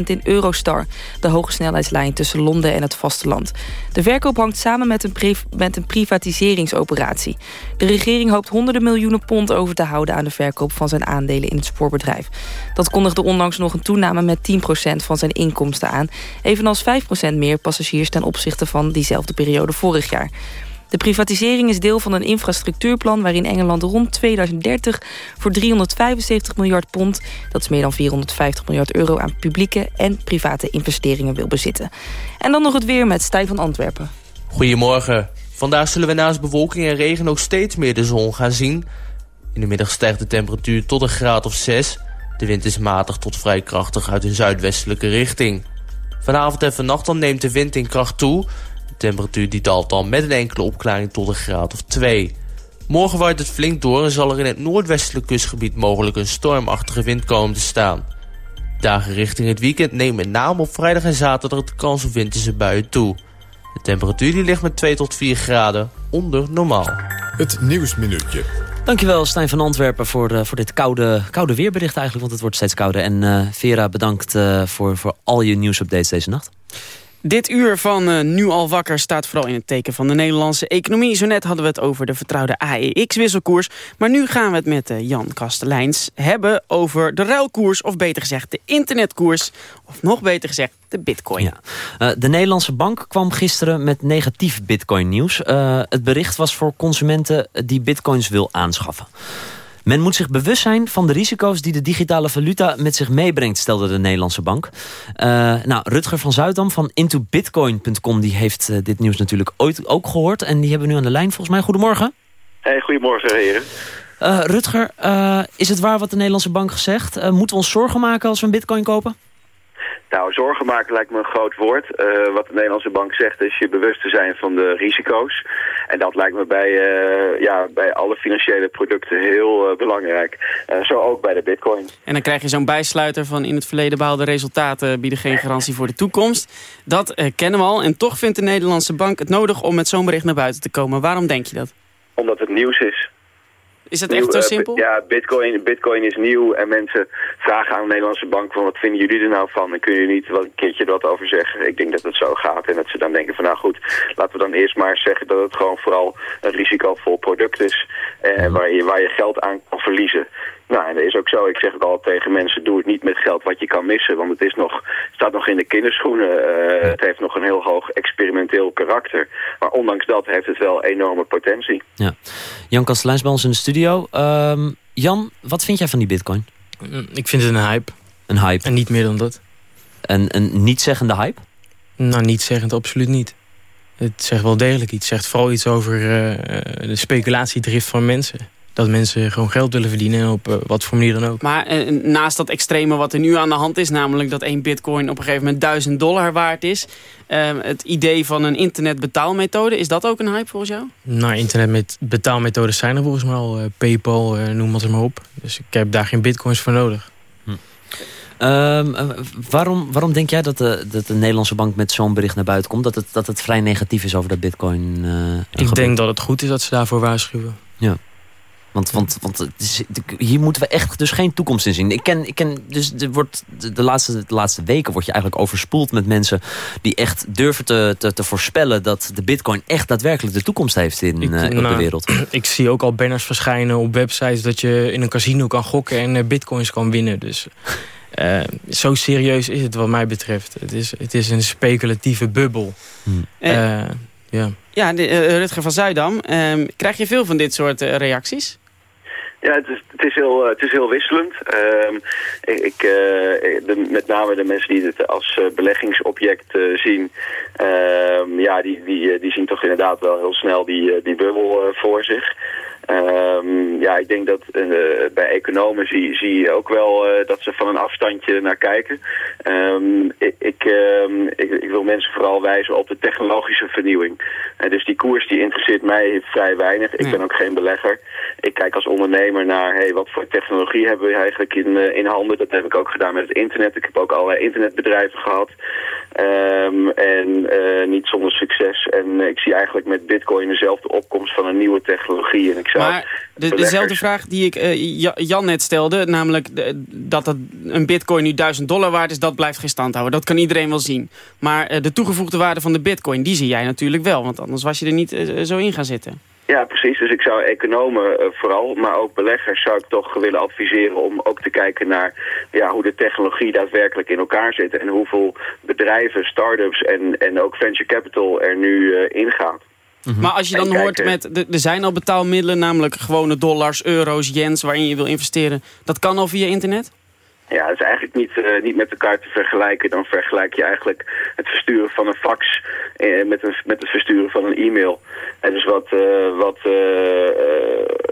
in Eurostar, de hogesnelheidslijn tussen Londen en het vasteland. De verkoop hangt samen met een, met een privatiseringsoperatie. De regering hoopt honderden miljoenen pond over te houden aan de verkoop van zijn aandelen in het spoorbedrijf. Dat kondigde onlangs nog een toename met 10% van zijn inkomsten aan, evenals 5% meer passagiers ten opzichte van diezelfde periode vorig jaar. De privatisering is deel van een infrastructuurplan... waarin Engeland rond 2030 voor 375 miljard pond... dat is meer dan 450 miljard euro aan publieke en private investeringen wil bezitten. En dan nog het weer met Stijn van Antwerpen. Goedemorgen. Vandaag zullen we naast bewolking en regen ook steeds meer de zon gaan zien. In de middag stijgt de temperatuur tot een graad of 6. De wind is matig tot vrij krachtig uit een zuidwestelijke richting. Vanavond en vannacht dan neemt de wind in kracht toe temperatuur die daalt dan met een enkele opklaring tot een graad of 2. Morgen waait het flink door en zal er in het noordwestelijk kustgebied mogelijk een stormachtige wind komen te staan. Dagen richting het weekend neemt met name op vrijdag en zaterdag de kans op winterse buien toe. De temperatuur die ligt met 2 tot 4 graden onder normaal. Het Nieuwsminuutje. Dankjewel Stijn van Antwerpen voor, uh, voor dit koude, koude weerbericht eigenlijk, want het wordt steeds kouder. En uh, Vera, bedankt uh, voor, voor al je nieuwsupdates deze nacht. Dit uur van uh, Nu al wakker staat vooral in het teken van de Nederlandse economie. Zo net hadden we het over de vertrouwde AEX-wisselkoers. Maar nu gaan we het met uh, Jan Kasteleins hebben over de ruilkoers... of beter gezegd de internetkoers, of nog beter gezegd de bitcoin. Uh, de Nederlandse bank kwam gisteren met negatief bitcoin-nieuws. het bericht was voor consumenten die bitcoins wil aanschaffen. Men moet zich bewust zijn van de risico's die de digitale valuta met zich meebrengt, stelde de Nederlandse bank. Uh, nou, Rutger van Zuidam van intobitcoin.com die heeft uh, dit nieuws natuurlijk ooit ook gehoord. En die hebben we nu aan de lijn volgens mij. Goedemorgen. Hey, goedemorgen heren. Uh, Rutger, is het waar wat de Nederlandse bank gezegd? moeten we ons zorgen maken als we een bitcoin kopen? Nou, zorgen maken lijkt me een groot woord. Uh, wat de Nederlandse bank zegt is je bewust te zijn van de risico's. En dat lijkt me bij, uh, ja, bij alle financiële producten heel uh, belangrijk. zo ook bij de bitcoin. En dan krijg je zo'n bijsluiter van in het verleden behaalde resultaten bieden geen garantie voor de toekomst. Dat kennen we al. En toch vindt de Nederlandse bank het nodig om met zo'n bericht naar buiten te komen. Waarom denk je dat? Omdat het nieuws is. Is het echt zo eh, simpel? ja, bitcoin, bitcoin is nieuw en mensen vragen aan de Nederlandse bank van wat vinden jullie er nou van? En kun je niet wel een keertje wat over zeggen? Ik denk dat het zo gaat en dat ze dan denken van nou goed, laten we dan eerst maar zeggen dat het gewoon vooral een risicovol product is eh, waar, je, waar je geld aan kan verliezen. Nou, en dat is ook zo. Ik zeg het al tegen mensen, doe het niet met geld wat je kan missen. Want het, is nog, staat nog in de kinderschoenen. Uh, het heeft nog een heel hoog experimenteel karakter. Maar ondanks dat heeft het wel enorme potentie. Ja. Jan Kasteleins bij ons in de studio. Um, Jan, wat vind jij van die bitcoin? Mm, ik vind het een hype. Een hype? En niet meer dan dat. Een, een niet-zeggende hype? Nou, niet zeggend, absoluut niet. Het zegt wel degelijk iets. Het zegt vooral iets over uh, de speculatiedrift van mensen dat mensen gewoon geld willen verdienen op uh, wat voor manier dan ook. Maar uh, naast dat extreme wat er nu aan de hand is... namelijk dat één bitcoin op een gegeven moment 1000 dollar waard is... Uh, het idee van een internetbetaalmethode, is dat ook een hype volgens jou? Nou, internetbetaalmethodes zijn er volgens mij al. Paypal, noem het maar op. Dus ik heb daar geen bitcoins voor nodig. Hm. Um, waarom, waarom denk jij dat de, dat de Nederlandse bank met zo'n bericht naar buiten komt? Dat het, dat het vrij negatief is over dat bitcoin? ik denk dat het goed is dat ze daarvoor waarschuwen. Ja. Want, want, want hier moeten we echt dus geen toekomst in zien. Ik ken, ik ken dus er wordt, de, laatste, de laatste weken word je eigenlijk overspoeld met mensen die echt durven te, te, te voorspellen dat de bitcoin echt daadwerkelijk de toekomst heeft in, ik, uh, de wereld. *clears throat* Ik zie ook al banners verschijnen op websites dat je in een casino kan gokken en uh, bitcoins kan winnen. Dus uh, zo serieus is het wat mij betreft. Het is, het is een speculatieve bubbel. Hmm. ja. Ja, de, Rutger van Zuidam. Ehm, krijg je veel van dit soort reacties? Ja, het is, het is, heel, het is heel wisselend. Uh, ik, uh, de, met name de mensen die het als uh, beleggingsobject zien... Ehm, ja, die, die, die zien toch inderdaad wel heel snel die, die bubbel voor zich. Um, ja, ik denk dat uh, bij economen zie, zie je ook wel uh, dat ze van een afstandje naar kijken. Um, ik, ik, um, ik, ik, wil mensen vooral wijzen op de technologische vernieuwing. Uh, dus die koers die interesseert mij vrij weinig. Ik ben ook geen belegger. Ik kijk als ondernemer naar hey, wat voor technologie hebben we eigenlijk in, in handen. Dat heb ik ook gedaan met het internet. Ik heb ook allerlei internetbedrijven gehad. en niet zonder succes. En ik zie eigenlijk met bitcoin dezelfde opkomst van een nieuwe technologie. En ik zou maar de, dezelfde vraag die ik uh, Jan net stelde, namelijk de, dat het een bitcoin nu 1000 dollar waard is, dat blijft geen stand houden. Dat kan iedereen wel zien. Maar uh, de toegevoegde waarde van de bitcoin, die zie jij natuurlijk wel, want anders was je er niet uh, zo in gaan zitten. Ja, precies. Dus ik zou economen uh, vooral, maar ook beleggers zou ik toch willen adviseren om ook te kijken naar ja, hoe de technologie daadwerkelijk in elkaar zit en hoeveel bedrijven, start-ups en, en ook venture capital er nu uh, ingaat. Mm -hmm. Maar als je dan hoort met, er zijn al betaalmiddelen, namelijk gewone dollars, euro's, yens waarin je wil investeren. Dat kan al via internet? Ja, het is eigenlijk niet, uh, niet met elkaar te vergelijken. Dan vergelijk je eigenlijk het versturen van een fax uh, met, een, met het versturen van een e-mail. En dus wat, uh, wat,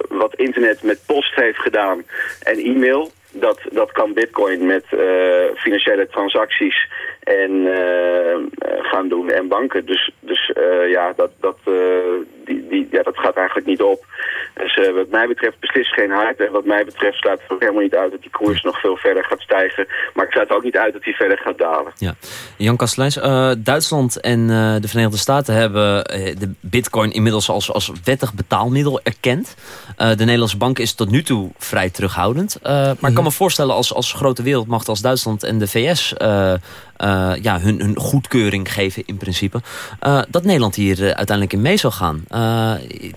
wat internet met post heeft gedaan en e-mail... Dat, dat kan bitcoin met financiële transacties en gaan doen en banken. Dus, dus ja, dat, dat, die, die, ja, dat gaat eigenlijk niet op. Dus uh, wat mij betreft beslist geen hype. En wat mij betreft slaat het ook helemaal niet uit dat die koers nog veel verder gaat stijgen. Maar ik sluit ook niet uit dat die verder gaat dalen. Ja. Jan Kasteleins, uh, Duitsland en uh, de Verenigde Staten hebben de bitcoin inmiddels als, als wettig betaalmiddel erkend. de Nederlandse bank is tot nu toe vrij terughoudend. maar ik kan me voorstellen als, als grote wereldmacht als Duitsland en de VS... Uh, ja, hun, hun goedkeuring geven in principe. Uh, dat Nederland hier uh, uiteindelijk in mee zal gaan.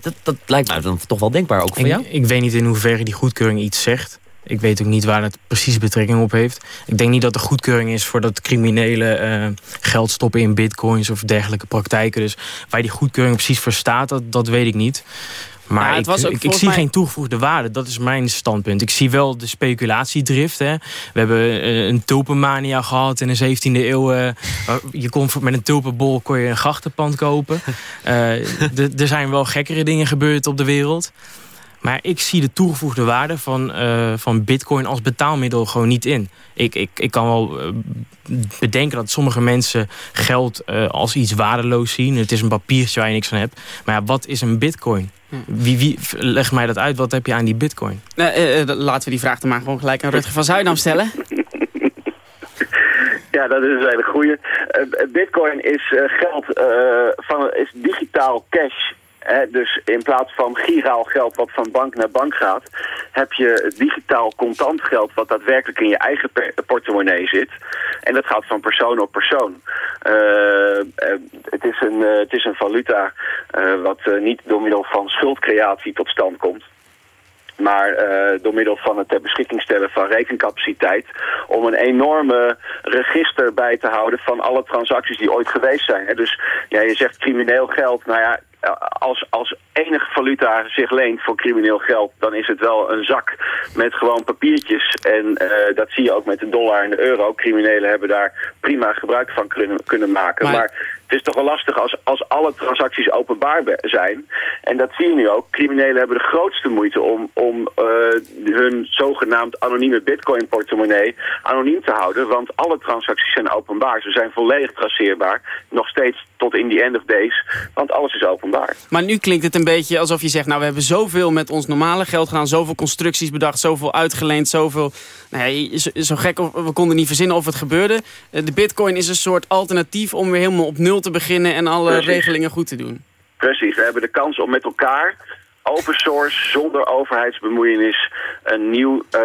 dat, dat lijkt mij dan toch wel denkbaar ook voor ik, jou? Ik weet niet in hoeverre die goedkeuring iets zegt. Ik weet ook niet waar het precies betrekking op heeft. Ik denk niet dat de goedkeuring is voor dat criminele geld stoppen in bitcoins of dergelijke praktijken. Dus waar die goedkeuring precies voor staat, dat, dat weet ik niet. Maar ja, ik, was ook ik, ik zie mij... geen toegevoegde waarde. Dat is mijn standpunt. Ik zie wel de speculatiedrift. Hè. We hebben uh, een tulpenmania gehad in de 17e eeuw. Uh, je kon met een tulpenbol kon je een grachtenpand kopen. *laughs* Uh, er zijn wel gekkere dingen gebeurd op de wereld. Maar ik zie de toegevoegde waarde van, uh, van bitcoin als betaalmiddel gewoon niet in. Ik, ik, ik kan wel uh, bedenken dat sommige mensen geld uh, als iets waardeloos zien. Het is een papiertje waar je niks van hebt. Maar ja, wat is een bitcoin? Wie, wie, leg mij dat uit, wat heb je aan die bitcoin? laten we die vraag dan maar gewoon gelijk aan Rutger van Zuidam stellen. Ja, dat is een hele goede. bitcoin is geld van is digitaal cash Dus in plaats van giraal geld wat van bank naar bank gaat, heb je digitaal contant geld wat daadwerkelijk in je eigen portemonnee zit. En dat gaat van persoon op persoon. Uh, het, is een, uh, het is een valuta wat niet door middel van schuldcreatie tot stand komt maar uh, door middel van het ter beschikking stellen van rekencapaciteit... om een enorme register bij te houden van alle transacties die ooit geweest zijn. Dus ja, je zegt crimineel geld, nou ja, als, als enige valuta zich leent voor crimineel geld... dan is het wel een zak met gewoon papiertjes. En uh, dat zie je ook met de dollar en de euro. Criminelen hebben daar prima gebruik van kunnen, kunnen maken. Maar, maar het is toch wel lastig als, als alle transacties openbaar zijn. En dat zie je nu ook. Criminelen hebben de grootste moeite om, om uh, hun zogenaamd anonieme bitcoin-portemonnee anoniem te houden. Want alle transacties zijn openbaar. Ze zijn volledig traceerbaar. Nog steeds tot in the end of days. Want alles is openbaar. Maar nu klinkt het een beetje alsof je zegt... nou, we hebben zoveel met ons normale geld gedaan. Zoveel constructies bedacht, zoveel uitgeleend, zoveel... Nee, zo, zo gek, we konden niet verzinnen of het gebeurde. De bitcoin is een soort alternatief om weer helemaal op nul te beginnen... en alle Precies. regelingen goed te doen. Precies, we hebben de kans om met elkaar open source, zonder overheidsbemoeienis, een nieuw uh,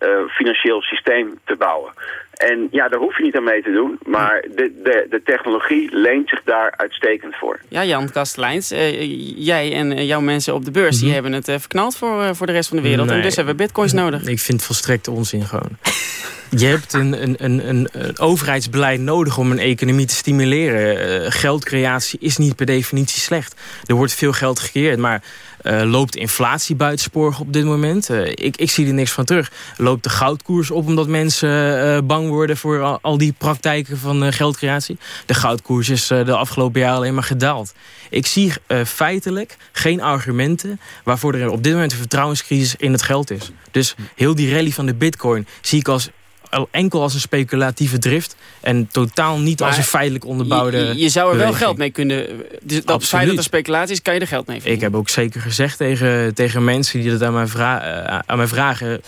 uh, financieel systeem te bouwen. En ja, daar hoef je niet aan mee te doen, maar de, de, de technologie leent zich daar uitstekend voor. Ja, Jan Kasteleins, uh, jij en jouw mensen op de beurs, mm -hmm. die hebben het verknald voor, voor de rest van de wereld. Nee. En dus hebben we bitcoins nodig. Ik vind volstrekt onzin gewoon. *laughs* Je hebt een, een, een, een, een overheidsbeleid nodig om een economie te stimuleren. Uh, geldcreatie is niet per definitie slecht. Er wordt veel geld gecreëerd, maar uh, loopt inflatie buitensporig op dit moment? Uh, ik, ik zie er niks van terug. Loopt de goudkoers op omdat mensen bang worden voor al, al die praktijken van geldcreatie? De goudkoers is de afgelopen jaren alleen maar gedaald. Ik zie feitelijk geen argumenten waarvoor er op dit moment een vertrouwenscrisis in het geld is. Dus heel die rally van de bitcoin zie ik als enkel als een speculatieve drift... en totaal niet maar als een feitelijk onderbouwde Je, je zou er beweging. wel geld mee kunnen... Dus dat feit dat er speculatie is, kan je er geld mee verdienen. Ik heb ook zeker gezegd tegen, tegen mensen die dat aan mij, vra aan mij vragen...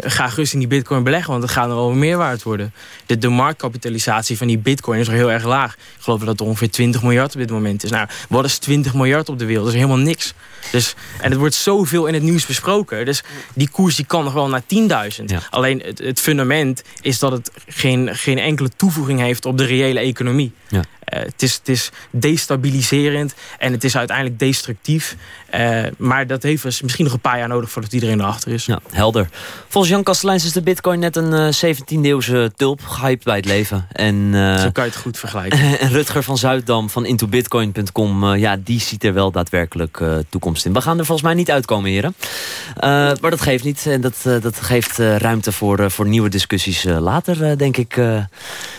ga gerust in die bitcoin beleggen, want het gaat nog wel meer waard worden. De, de marktkapitalisatie van die bitcoin is nog heel erg laag. Ik geloof dat het ongeveer 20 miljard op dit moment is. Nou, wat is 20 miljard op de wereld? Dat is helemaal niks. Dus, en het wordt zoveel in het nieuws besproken. Dus die koers die kan nog wel naar 10.000. Alleen het, het fundament is dat het geen, geen enkele toevoeging heeft op de reële economie. Ja. Uh, het, is, het is destabiliserend en het is uiteindelijk destructief. Uh, maar dat heeft dus misschien nog een paar jaar nodig voordat iedereen erachter is. Ja, helder. Volgens Jan Kasteleins is de bitcoin net een uh, eh, 17e-eeuwse tulp, gehyped bij het leven. En, Zo kan je het goed vergelijken. *laughs* en Rutger van Zuiddam van intobitcoin.com, ja, die ziet er wel daadwerkelijk toekomst in. We gaan er volgens mij niet uitkomen, heren. maar dat geeft niet. En dat, dat geeft ruimte voor, voor nieuwe discussies later, denk ik,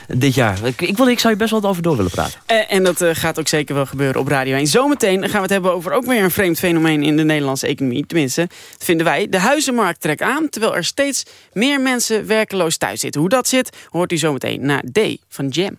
dit jaar. Ik, ik, wil, ik zou je best wel over door willen praten. en dat gaat ook zeker wel gebeuren op Radio 1. Zometeen gaan we het hebben over ook weer een vreemd fenomeen in de Nederlandse economie. Tenminste, vinden wij. De huizenmarkt trekt aan, terwijl er steeds meer mensen werkeloos thuis zitten. Hoe dat zit, hoort u zometeen naar D van Jam.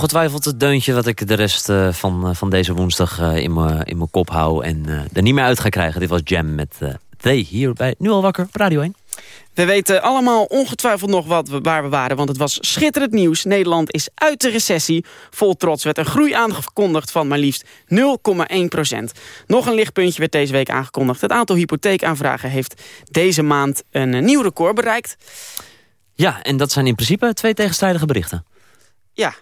Ongetwijfeld het deuntje wat ik de rest uh, van, uh, van deze woensdag uh, in mijn kop hou. En er niet meer uit ga krijgen. Dit was Jam met They hier bij Nu al wakker op Radio 1. We weten allemaal ongetwijfeld nog wat we, waar we waren, want het was schitterend nieuws. Nederland is uit de recessie. Vol trots werd een groei aangekondigd van maar liefst 0,1 procent. Nog een lichtpuntje werd deze week aangekondigd. Het aantal hypotheekaanvragen heeft deze maand een nieuw record bereikt. Ja, en dat zijn in principe twee tegenstrijdige berichten. Ja,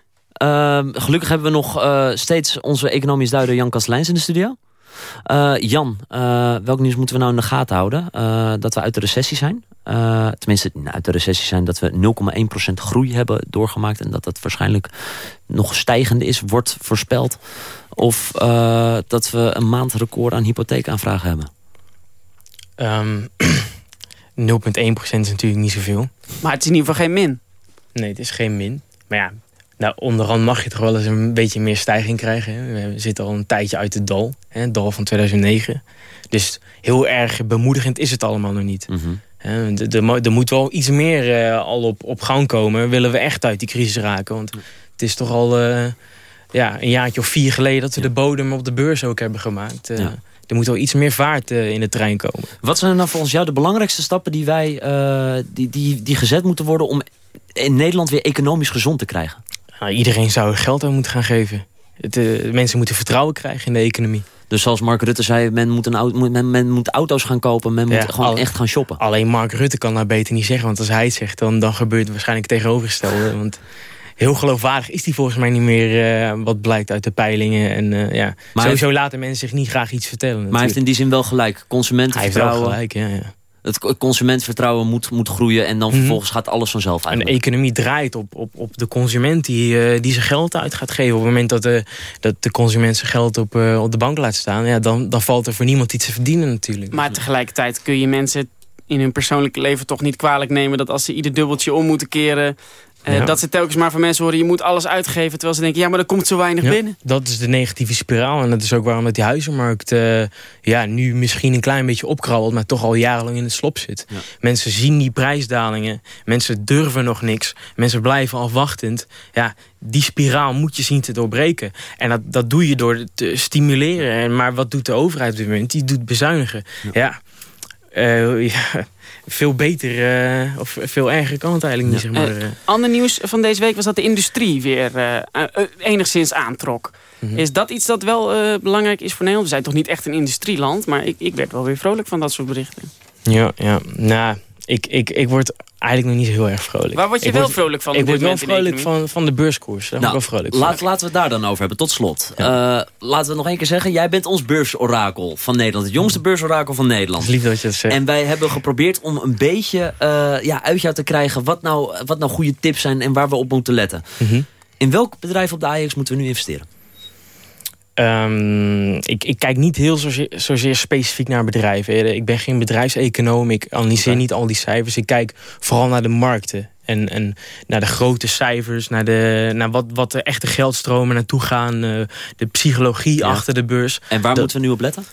gelukkig hebben we nog uh, steeds onze economisch duider Jan Kastelijns in de studio. Uh, Jan, uh, welk nieuws moeten we nou in de gaten houden? Uh, dat we uit de recessie zijn. tenminste, nou, uit de recessie zijn dat we 0,1% groei hebben doorgemaakt. En dat dat waarschijnlijk nog stijgende is, wordt voorspeld. Of dat we een maandrecord aan hypotheekaanvragen hebben. *clears throat* Um, 0,1% is natuurlijk niet zoveel. Maar het is in ieder geval geen min. Nee, het is geen min. Maar ja, nou, onderhand mag je toch wel eens een beetje meer stijging krijgen. Hè? We zitten al een tijdje uit het dal. Hè? Het dal van 2009. Dus heel erg bemoedigend is het allemaal nog niet. Mm er moet wel iets meer uh, al op, op gang komen. Willen we echt uit die crisis raken. Want het is toch al uh, ja, een jaartje of vier geleden... dat we de bodem op de beurs ook hebben gemaakt. Uh, Er moet wel iets meer vaart in de trein komen. Wat zijn nou volgens jou de belangrijkste stappen... die, wij, die, die, die gezet moeten worden om in Nederland weer economisch gezond te krijgen? Nou, iedereen zou er geld aan moeten gaan geven. Het, uh, mensen moeten vertrouwen krijgen in de economie. Dus zoals Mark Rutte zei, men moet, een, men, men moet auto's gaan kopen. Men moet gewoon echt gaan shoppen. Alleen Mark Rutte kan dat beter niet zeggen. Want als hij het zegt, dan, dan gebeurt het waarschijnlijk tegenovergestelde. Want heel geloofwaardig is hij volgens mij niet meer... Uh, wat blijkt uit de peilingen. En uh, ja, maar sowieso laten mensen zich niet graag iets vertellen. Maar hij heeft in die zin wel gelijk. Consumentenvertrouwen. Hij heeft wel gelijk, ja. ja het consumentvertrouwen moet, moet groeien... en dan mhm. vervolgens gaat alles vanzelf uit. Een economie draait op, op, op de consument die, uh, die zijn geld uit gaat geven. Op het moment dat de, dat de consument zijn geld op, uh, op de bank laat staan... Ja, dan, dan valt er voor niemand iets te verdienen natuurlijk. Maar tegelijkertijd kun je mensen in hun persoonlijke leven toch niet kwalijk nemen... dat als ze ieder dubbeltje om moeten keren... Uh, Dat ze telkens maar van mensen horen, je moet alles uitgeven. Terwijl ze denken, ja, maar er komt zo weinig binnen. Dat is de negatieve spiraal. En dat is ook waarom dat die huizenmarkt uh, ja, nu misschien een klein beetje opkrabbelt... maar toch al jarenlang in het slop zit. Mensen zien die prijsdalingen. Mensen durven nog niks. Mensen blijven afwachtend. Ja, die spiraal moet je zien te doorbreken. En dat, dat doe je door te stimuleren. Maar wat doet de overheid op dit moment? Die doet bezuinigen. Ja, uh, ja veel beter uh, of veel erger kan het eigenlijk niet. Zeg maar. Uh, ander nieuws van deze week was dat de industrie weer enigszins aantrok. Mhm. Is dat iets dat wel belangrijk is voor Nederland? We zijn toch niet echt een industrieland, maar ik, ik werd wel weer vrolijk van dat soort berichten. Ja, ja. nou, ik, ik, ik word eigenlijk nog niet heel erg vrolijk. Waar word je wel vrolijk van? Ik word wel vrolijk van, van de beurskoers. Daar nou, wel vrolijk laat, Laten we het daar dan over hebben, tot slot. Uh, laten we nog één keer zeggen, jij bent ons beursorakel van Nederland. Het jongste beusorakel van Nederland. lief dat je dat zegt. En wij hebben geprobeerd om een beetje uh, ja, uit jou te krijgen... Wat nou, wat nou goede tips zijn en waar we op moeten letten. Mm In welk bedrijf op de Ajax moeten we nu investeren? Um, ik, ik, kijk niet heel zozeer, zozeer, specifiek naar bedrijven. Ik ben geen bedrijfseconoom. Ik analyseer niet al die cijfers. Ik kijk vooral naar de markten. En, en naar de grote cijfers. Naar, de, naar wat, wat de echte geldstromen naartoe gaan. Uh, de psychologie achter de beurs. En waar moeten we nu op letten?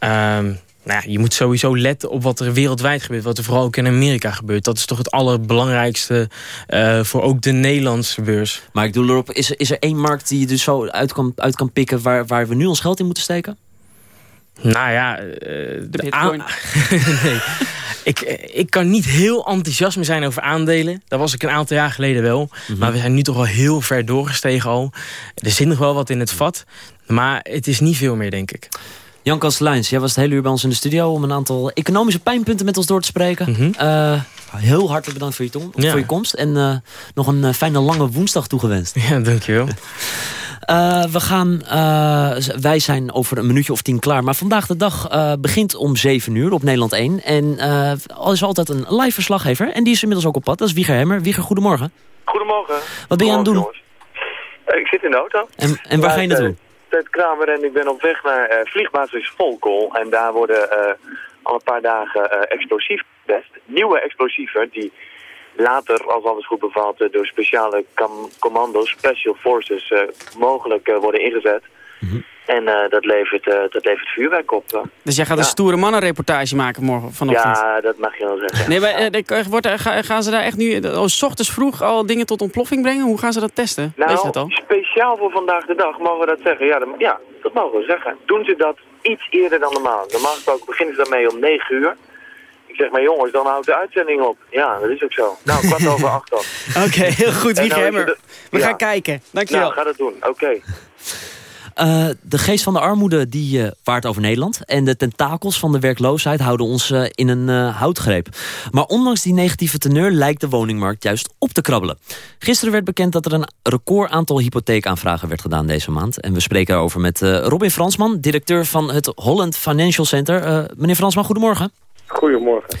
Um, nou ja, je moet sowieso letten op wat er wereldwijd gebeurt. Wat er vooral ook in Amerika gebeurt. Dat is toch het allerbelangrijkste uh, voor ook de Nederlandse beurs. Maar ik doe erop, is er, is er één markt die je dus zo uit kan, uit kan pikken... Waar, waar we nu ons geld in moeten steken? Nou ja, uh, de bitcoin. *laughs* nee. ik, ik kan niet heel enthousiast zijn over aandelen. Dat was ik een aantal jaar geleden wel. Mhm. Maar we zijn nu toch wel heel ver doorgestegen al. Er zit nog wel wat in het vat. Maar het is niet veel meer, denk ik. Jan Kasteleins, jij was het hele uur bij ons in de studio... om een aantal economische pijnpunten met ons door te spreken. Mhm. Eh, heel hartelijk bedankt voor je, voor je komst. En uh, nog een uh, fijne lange woensdag toegewenst. Ja, dankjewel. *laughs* we gaan, wij zijn over een minuutje of tien klaar. Maar vandaag de dag begint om 7 uur op Nederland 1. En er is altijd een live verslaggever. En die is inmiddels ook op pad. Dat is Wieger Hemmer. Wieger, goedemorgen. Goedemorgen. Wat ben je aan het doen? Ik zit in de auto. En, en waar ga je naartoe? Ted Kramer en ik ben op weg naar uh, vliegbasis Volkel. En daar worden uh, al een paar dagen uh, explosieven getest. Nieuwe explosieven die later, als alles goed bevalt, door speciale commando's, special forces, mogelijk worden ingezet. Mm En uh, dat, levert, uh, dat levert vuurwerk op. Uh. Dus jij gaat een stoere mannenreportage maken morgen vanochtend? Ja, dat mag je wel zeggen. Nee, maar, wordt, gaan ze daar echt nu, oh, s ochtends vroeg al dingen tot ontploffing brengen? Hoe gaan ze dat testen? Nou, Weet je dat al? speciaal voor vandaag de dag mogen we dat zeggen. Ja, dat, ja, dat mogen we zeggen. Doen ze dat iets eerder dan normaal. Normaal gesproken beginnen ze daarmee om 9 uur. Ik zeg maar jongens, dan houdt de uitzending op. Ja, dat is ook zo. Nou, kwart *laughs* over acht dan. Oké, heel goed, Wieger We gaan kijken. Dankjewel. Nou, ga dat doen. Oké. Uh, de geest van de armoede die uh, waart over Nederland. En de tentakels van de werkloosheid houden ons uh, in een houtgreep. Maar ondanks die negatieve teneur lijkt de woningmarkt juist op te krabbelen. Gisteren werd bekend dat er een record aantal hypotheekaanvragen werd gedaan deze maand. En we spreken erover met Robin Fransman, directeur van het Holland Financial Center. meneer Fransman, goedemorgen. Goedemorgen.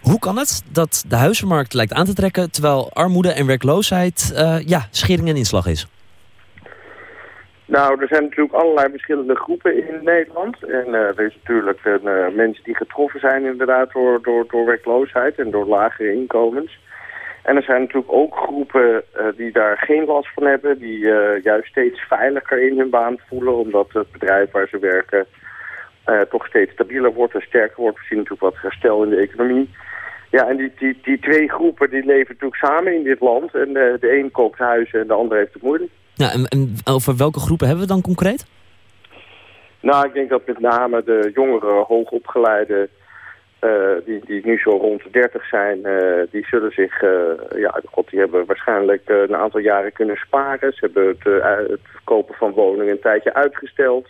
Hoe kan het dat de huizenmarkt lijkt aan te trekken... terwijl armoede en werkloosheid ja, schering en inslag is? Nou, er zijn natuurlijk allerlei verschillende groepen in Nederland. En uh, er is natuurlijk uh, mensen die getroffen zijn inderdaad door, door, door werkloosheid en door lagere inkomens. En er zijn natuurlijk ook groepen uh, die daar geen last van hebben, die juist steeds veiliger in hun baan voelen, omdat het bedrijf waar ze werken toch steeds stabieler wordt en sterker wordt. We zien natuurlijk wat herstel in de economie. Ja, en die, die, die twee groepen die leven natuurlijk samen in dit land. En de een koopt huizen en de ander heeft het moeilijk. Ja, en, over welke groepen hebben we dan concreet? Nou, ik denk dat met name de jongere, hoogopgeleide, uh, die, die nu zo rond de 30 zijn, uh, die zullen zich, uh, ja, god, die hebben waarschijnlijk een aantal jaren kunnen sparen. Ze hebben het, het kopen van woningen een tijdje uitgesteld.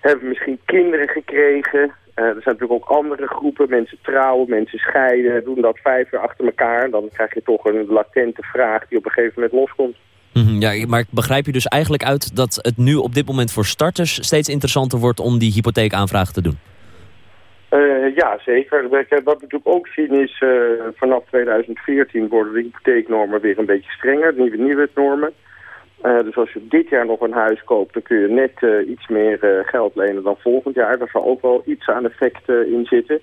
Hebben misschien kinderen gekregen. er zijn natuurlijk ook andere groepen, mensen trouwen, mensen scheiden, doen dat vijf jaar achter elkaar. Dan krijg je toch een latente vraag die op een gegeven moment loskomt. Mhm, ja, maar begrijp je dus eigenlijk uit dat het nu op dit moment voor starters steeds interessanter wordt om die hypotheekaanvraag te doen? Uh, ja, zeker. Wat we natuurlijk ook zien is, uh, vanaf 2014 worden de hypotheeknormen weer een beetje strenger, nieuwe, nieuwe normen. Uh, dus als je dit jaar nog een huis koopt, dan kun je net iets meer geld lenen dan volgend jaar. Daar zal ook wel iets aan effect in zitten.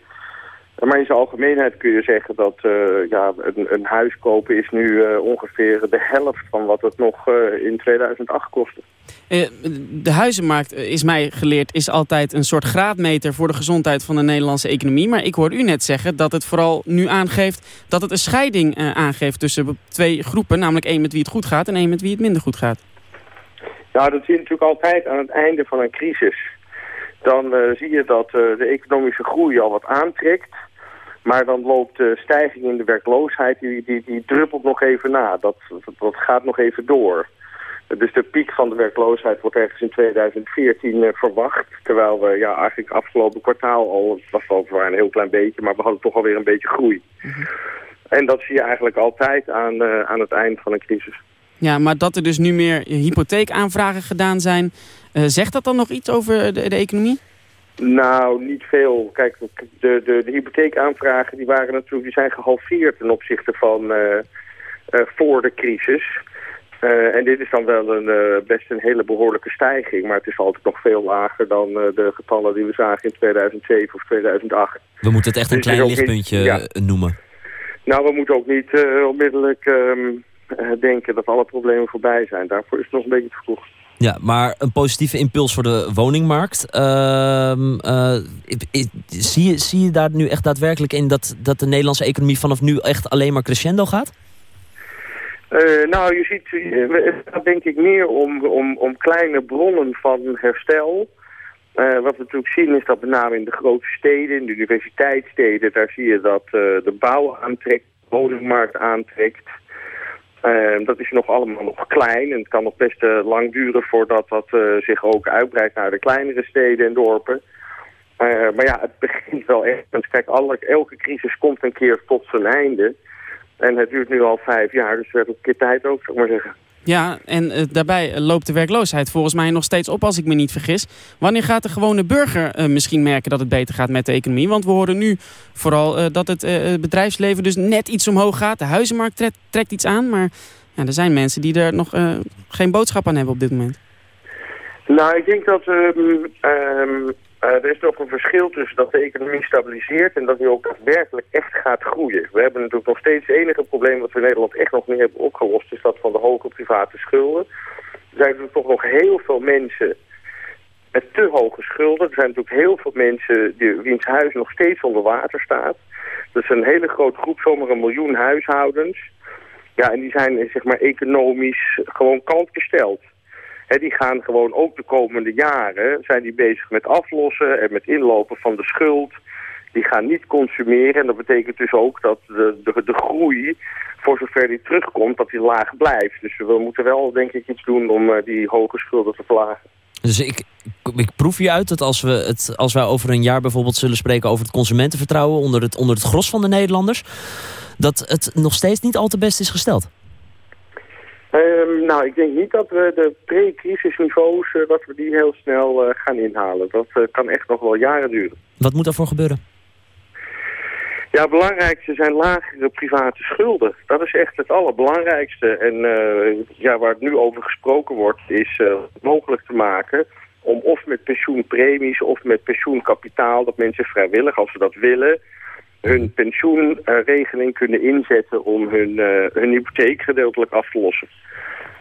Maar in zijn algemeenheid kun je zeggen dat uh, ja, een, een, huis kopen is nu uh, ongeveer de helft van wat het nog uh, in 2008 kostte. de huizenmarkt, is mij geleerd, is altijd een soort graadmeter voor de gezondheid van de Nederlandse economie. Maar ik hoor u net zeggen dat het vooral nu aangeeft dat het een scheiding aangeeft tussen twee groepen. Namelijk één met wie het goed gaat en één met wie het minder goed gaat. Nou, dat zie je natuurlijk altijd aan het einde van een crisis. Dan zie je dat de economische groei al wat aantrekt. Maar dan loopt de stijging in de werkloosheid, die, die, die druppelt nog even na. Dat, dat, gaat nog even door. Dus de piek van de werkloosheid wordt ergens in 2014 uh, verwacht. Terwijl we ja, eigenlijk afgelopen kwartaal al, het was wel een heel klein beetje, maar we hadden toch alweer een beetje groei. Mhm. En dat zie je eigenlijk altijd aan, uh, aan het eind van een crisis. Ja, maar dat er dus nu meer hypotheekaanvragen gedaan zijn, uh, zegt dat dan nog iets over de, de economie? Nou, niet veel. Kijk, de, de, de hypotheekaanvragen die waren natuurlijk, die zijn gehalveerd ten opzichte van uh, uh, voor de crisis. Uh, en dit is dan wel een, best een hele behoorlijke stijging. Maar het is altijd nog veel lager dan de getallen die we zagen in 2007 of 2008. We moeten het echt een dus klein lichtpuntje noemen. Nou, we moeten ook niet onmiddellijk um, denken dat alle problemen voorbij zijn. Daarvoor is het nog een beetje te vroeg. Ja, maar een positieve impuls voor de woningmarkt. Uh, uh, zie, je, zie je daar nu echt daadwerkelijk in dat, dat de Nederlandse economie vanaf nu echt alleen maar crescendo gaat? Uh, nou, je ziet, het gaat denk ik meer om, om, om kleine bronnen van herstel. Wat we natuurlijk zien is dat met name in de grote steden, in de universiteitssteden, daar zie je dat de bouw aantrekt, de woningmarkt aantrekt. Uh, dat is nog allemaal nog klein en het kan nog best uh, lang duren voordat dat uh, zich ook uitbreidt naar de kleinere steden en dorpen. maar ja, het *laughs* begint wel echt. Kijk, alle, elke crisis komt een keer tot zijn einde. En het duurt nu al vijf jaar, dus we hebben een keer tijd ook, zou ik maar zeggen. Ja, en uh, daarbij loopt de werkloosheid volgens mij nog steeds op als ik me niet vergis. Wanneer gaat de gewone burger uh, misschien merken dat het beter gaat met de economie? Want we horen nu vooral dat het bedrijfsleven dus net iets omhoog gaat. De huizenmarkt trekt, iets aan, maar ja, er zijn mensen die er nog geen boodschap aan hebben op dit moment. Nou, ik denk dat um, er is toch een verschil tussen dat de economie stabiliseert en dat die ook daadwerkelijk echt gaat groeien. We hebben natuurlijk nog steeds het enige probleem wat we in Nederland echt nog niet hebben opgelost, is dat van de hoge private schulden. Er zijn natuurlijk toch nog heel veel mensen met te hoge schulden. Er zijn natuurlijk heel veel mensen die, wiens huis nog steeds onder water staat. Dat is een hele grote groep, zomaar een miljoen huishoudens. Ja, en die zijn zeg maar economisch gewoon kant gesteld die gaan gewoon ook de komende jaren zijn die bezig met aflossen en met inlopen van de schuld. Die gaan niet consumeren en dat betekent dus ook dat de, de, groei, voor zover die terugkomt, dat die laag blijft. Dus we moeten wel denk ik iets doen om uh, die hoge schulden te verlagen. Dus ik, ik proef hieruit dat als, we het, als wij over een jaar bijvoorbeeld zullen spreken... over het consumentenvertrouwen onder het, onder het gros van de Nederlanders... dat het nog steeds niet al te best is gesteld. Ehm, nou, ik denk niet dat we de pre-crisisniveaus, uh, dat we die heel snel uh, gaan inhalen. Dat uh, kan echt nog wel jaren duren. Wat moet daarvoor gebeuren? Ja, het belangrijkste zijn lagere private schulden. Dat is echt het allerbelangrijkste. En ja, waar het nu over gesproken wordt, is mogelijk te maken om of met pensioenpremies of met pensioenkapitaal, dat mensen vrijwillig, als ze dat willen, hun pensioenregeling kunnen inzetten om hun, uh, hun hypotheek gedeeltelijk af te lossen.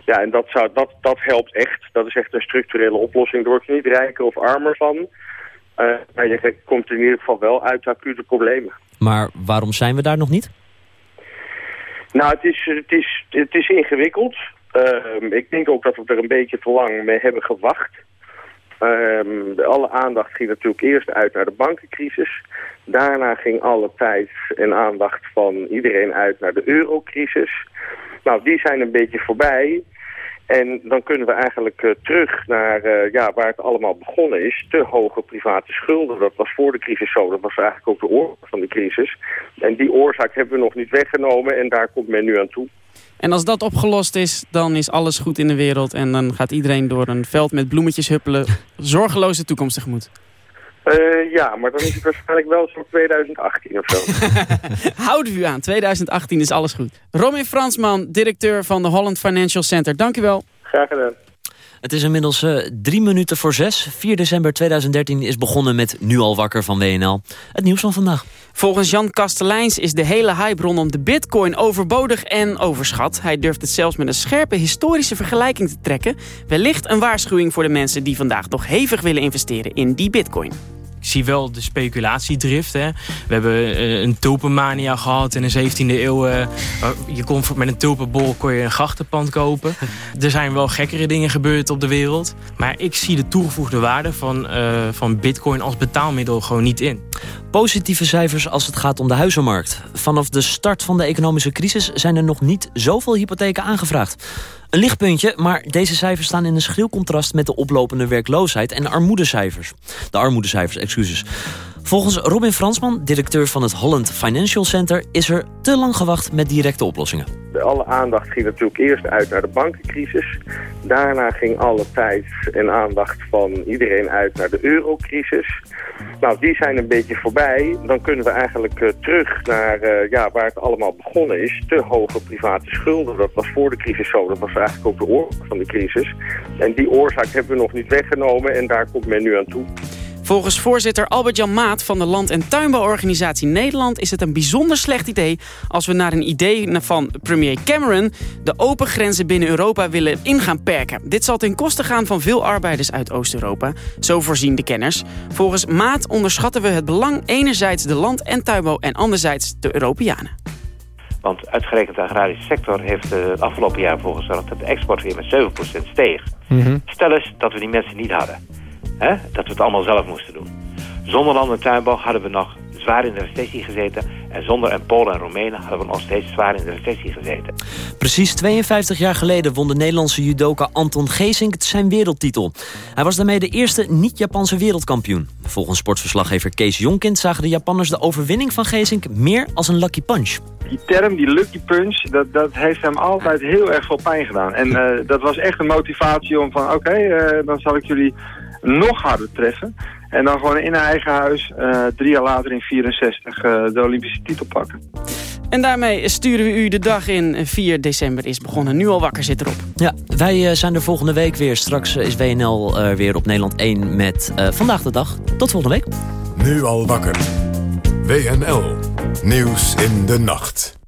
Ja, en dat, zou, dat, dat helpt echt. Dat is echt een structurele oplossing. Daar word je niet rijker of armer van. Uh, maar je komt in ieder geval wel uit acute problemen. Maar waarom zijn we daar nog niet? Nou, het is, het is, het is ingewikkeld. Uh, ik denk ook dat we er een beetje te lang mee hebben gewacht. Um, alle aandacht ging natuurlijk eerst uit naar de bankencrisis. Daarna ging alle tijd en aandacht van iedereen uit naar de eurocrisis. Nou, die zijn een beetje voorbij. En dan kunnen we eigenlijk uh, terug naar uh, ja, waar het allemaal begonnen is. Te hoge private schulden. Dat was voor de crisis zo. Dat was eigenlijk ook de oorzaak van de crisis. En die oorzaak hebben we nog niet weggenomen. En daar komt men nu aan toe. En als dat opgelost is, dan is alles goed in de wereld. En dan gaat iedereen door een veld met bloemetjes huppelen. *laughs* Zorgeloze toekomst tegemoet. Uh, ja, maar dan is het waarschijnlijk wel zo'n 2018 of zo. *laughs* Houden we u aan. 2018 is alles goed. Robin Fransman, directeur van de Holland Financial Center. Dank u wel. Graag gedaan. Het is inmiddels uh, drie minuten voor zes. 4 december 2013 is begonnen met Nu al wakker van WNL. Het nieuws van vandaag. Volgens Jan Kasteleins is de hele hype rondom de bitcoin overbodig en overschat. Hij durft het zelfs met een scherpe historische vergelijking te trekken. Wellicht een waarschuwing voor de mensen die vandaag nog hevig willen investeren in die bitcoin ik zie wel de speculatiedrift. Hè. We hebben uh, een tulpenmania gehad in de 17e eeuw. Uh, je kon met een tulpenbol kon je een grachtenpand kopen. er zijn wel gekkere dingen gebeurd op de wereld. Maar ik zie de toegevoegde waarde van, uh, van bitcoin als betaalmiddel gewoon niet in. Positieve cijfers als het gaat om de huizenmarkt. Vanaf de start van de economische crisis zijn er nog niet zoveel hypotheken aangevraagd. Een lichtpuntje, maar deze cijfers staan in een schril contrast... met de oplopende werkloosheid en armoedecijfers. De armoedecijfers, excuses. Volgens Robin Fransman, directeur van het Holland Financial Center... is er te lang gewacht met directe oplossingen. Alle aandacht ging natuurlijk eerst uit naar de bankencrisis. Daarna ging alle tijd en aandacht van iedereen uit naar de eurocrisis. Nou, die zijn een beetje voorbij. Dan kunnen we eigenlijk uh, terug naar uh, ja, waar het allemaal begonnen is. Te hoge private schulden. Dat was voor de crisis zo. Dat was eigenlijk ook de oorzaak van de crisis. En die oorzaak hebben we nog niet weggenomen en daar komt men nu aan toe. Volgens voorzitter Albert-Jan Maat van de Land- en Tuinbouworganisatie Nederland... is het een bijzonder slecht idee als we naar een idee van premier Cameron... de open grenzen binnen Europa willen ingaan perken. Dit zal ten koste gaan van veel arbeiders uit Oost-Europa. Zo voorzien de kenners. Volgens Maat onderschatten we het belang enerzijds de land- en tuinbouw... en anderzijds de Europeanen. Want uitgerekend de agrarische sector heeft het afgelopen jaar voor gezorgd... dat de export weer met 7% steeg. Mm -hmm. Stel eens dat we die mensen niet hadden Hè? Dat we het allemaal zelf moesten doen. Zonder land- en tuinbouw hadden we nog zwaar in de recessie gezeten. En zonder en Polen en Roemenen hadden we nog steeds zwaar in de recessie gezeten. Precies 52 jaar geleden won de Nederlandse judoka Anton Geesink zijn wereldtitel. Hij was daarmee de eerste niet-Japanse wereldkampioen. Volgens sportverslaggever Kees Jonkind zagen de Japanners de overwinning van Geesink meer als een lucky punch. Die term, die lucky punch, dat, dat heeft hem altijd heel erg veel pijn gedaan. En uh, dat was echt een motivatie om van oké, okay, uh, dan zal ik jullie nog harder treffen. En dan gewoon in eigen huis, uh, drie jaar later in 64, uh, de Olympische titel pakken. En daarmee sturen we u de dag in. 4 december is begonnen. Nu al wakker zit erop. Ja, wij uh, zijn er volgende week weer. Straks is WNL weer op Nederland 1 met Vandaag de Dag. Tot volgende week. Nu al wakker. WNL. Nieuws in de nacht.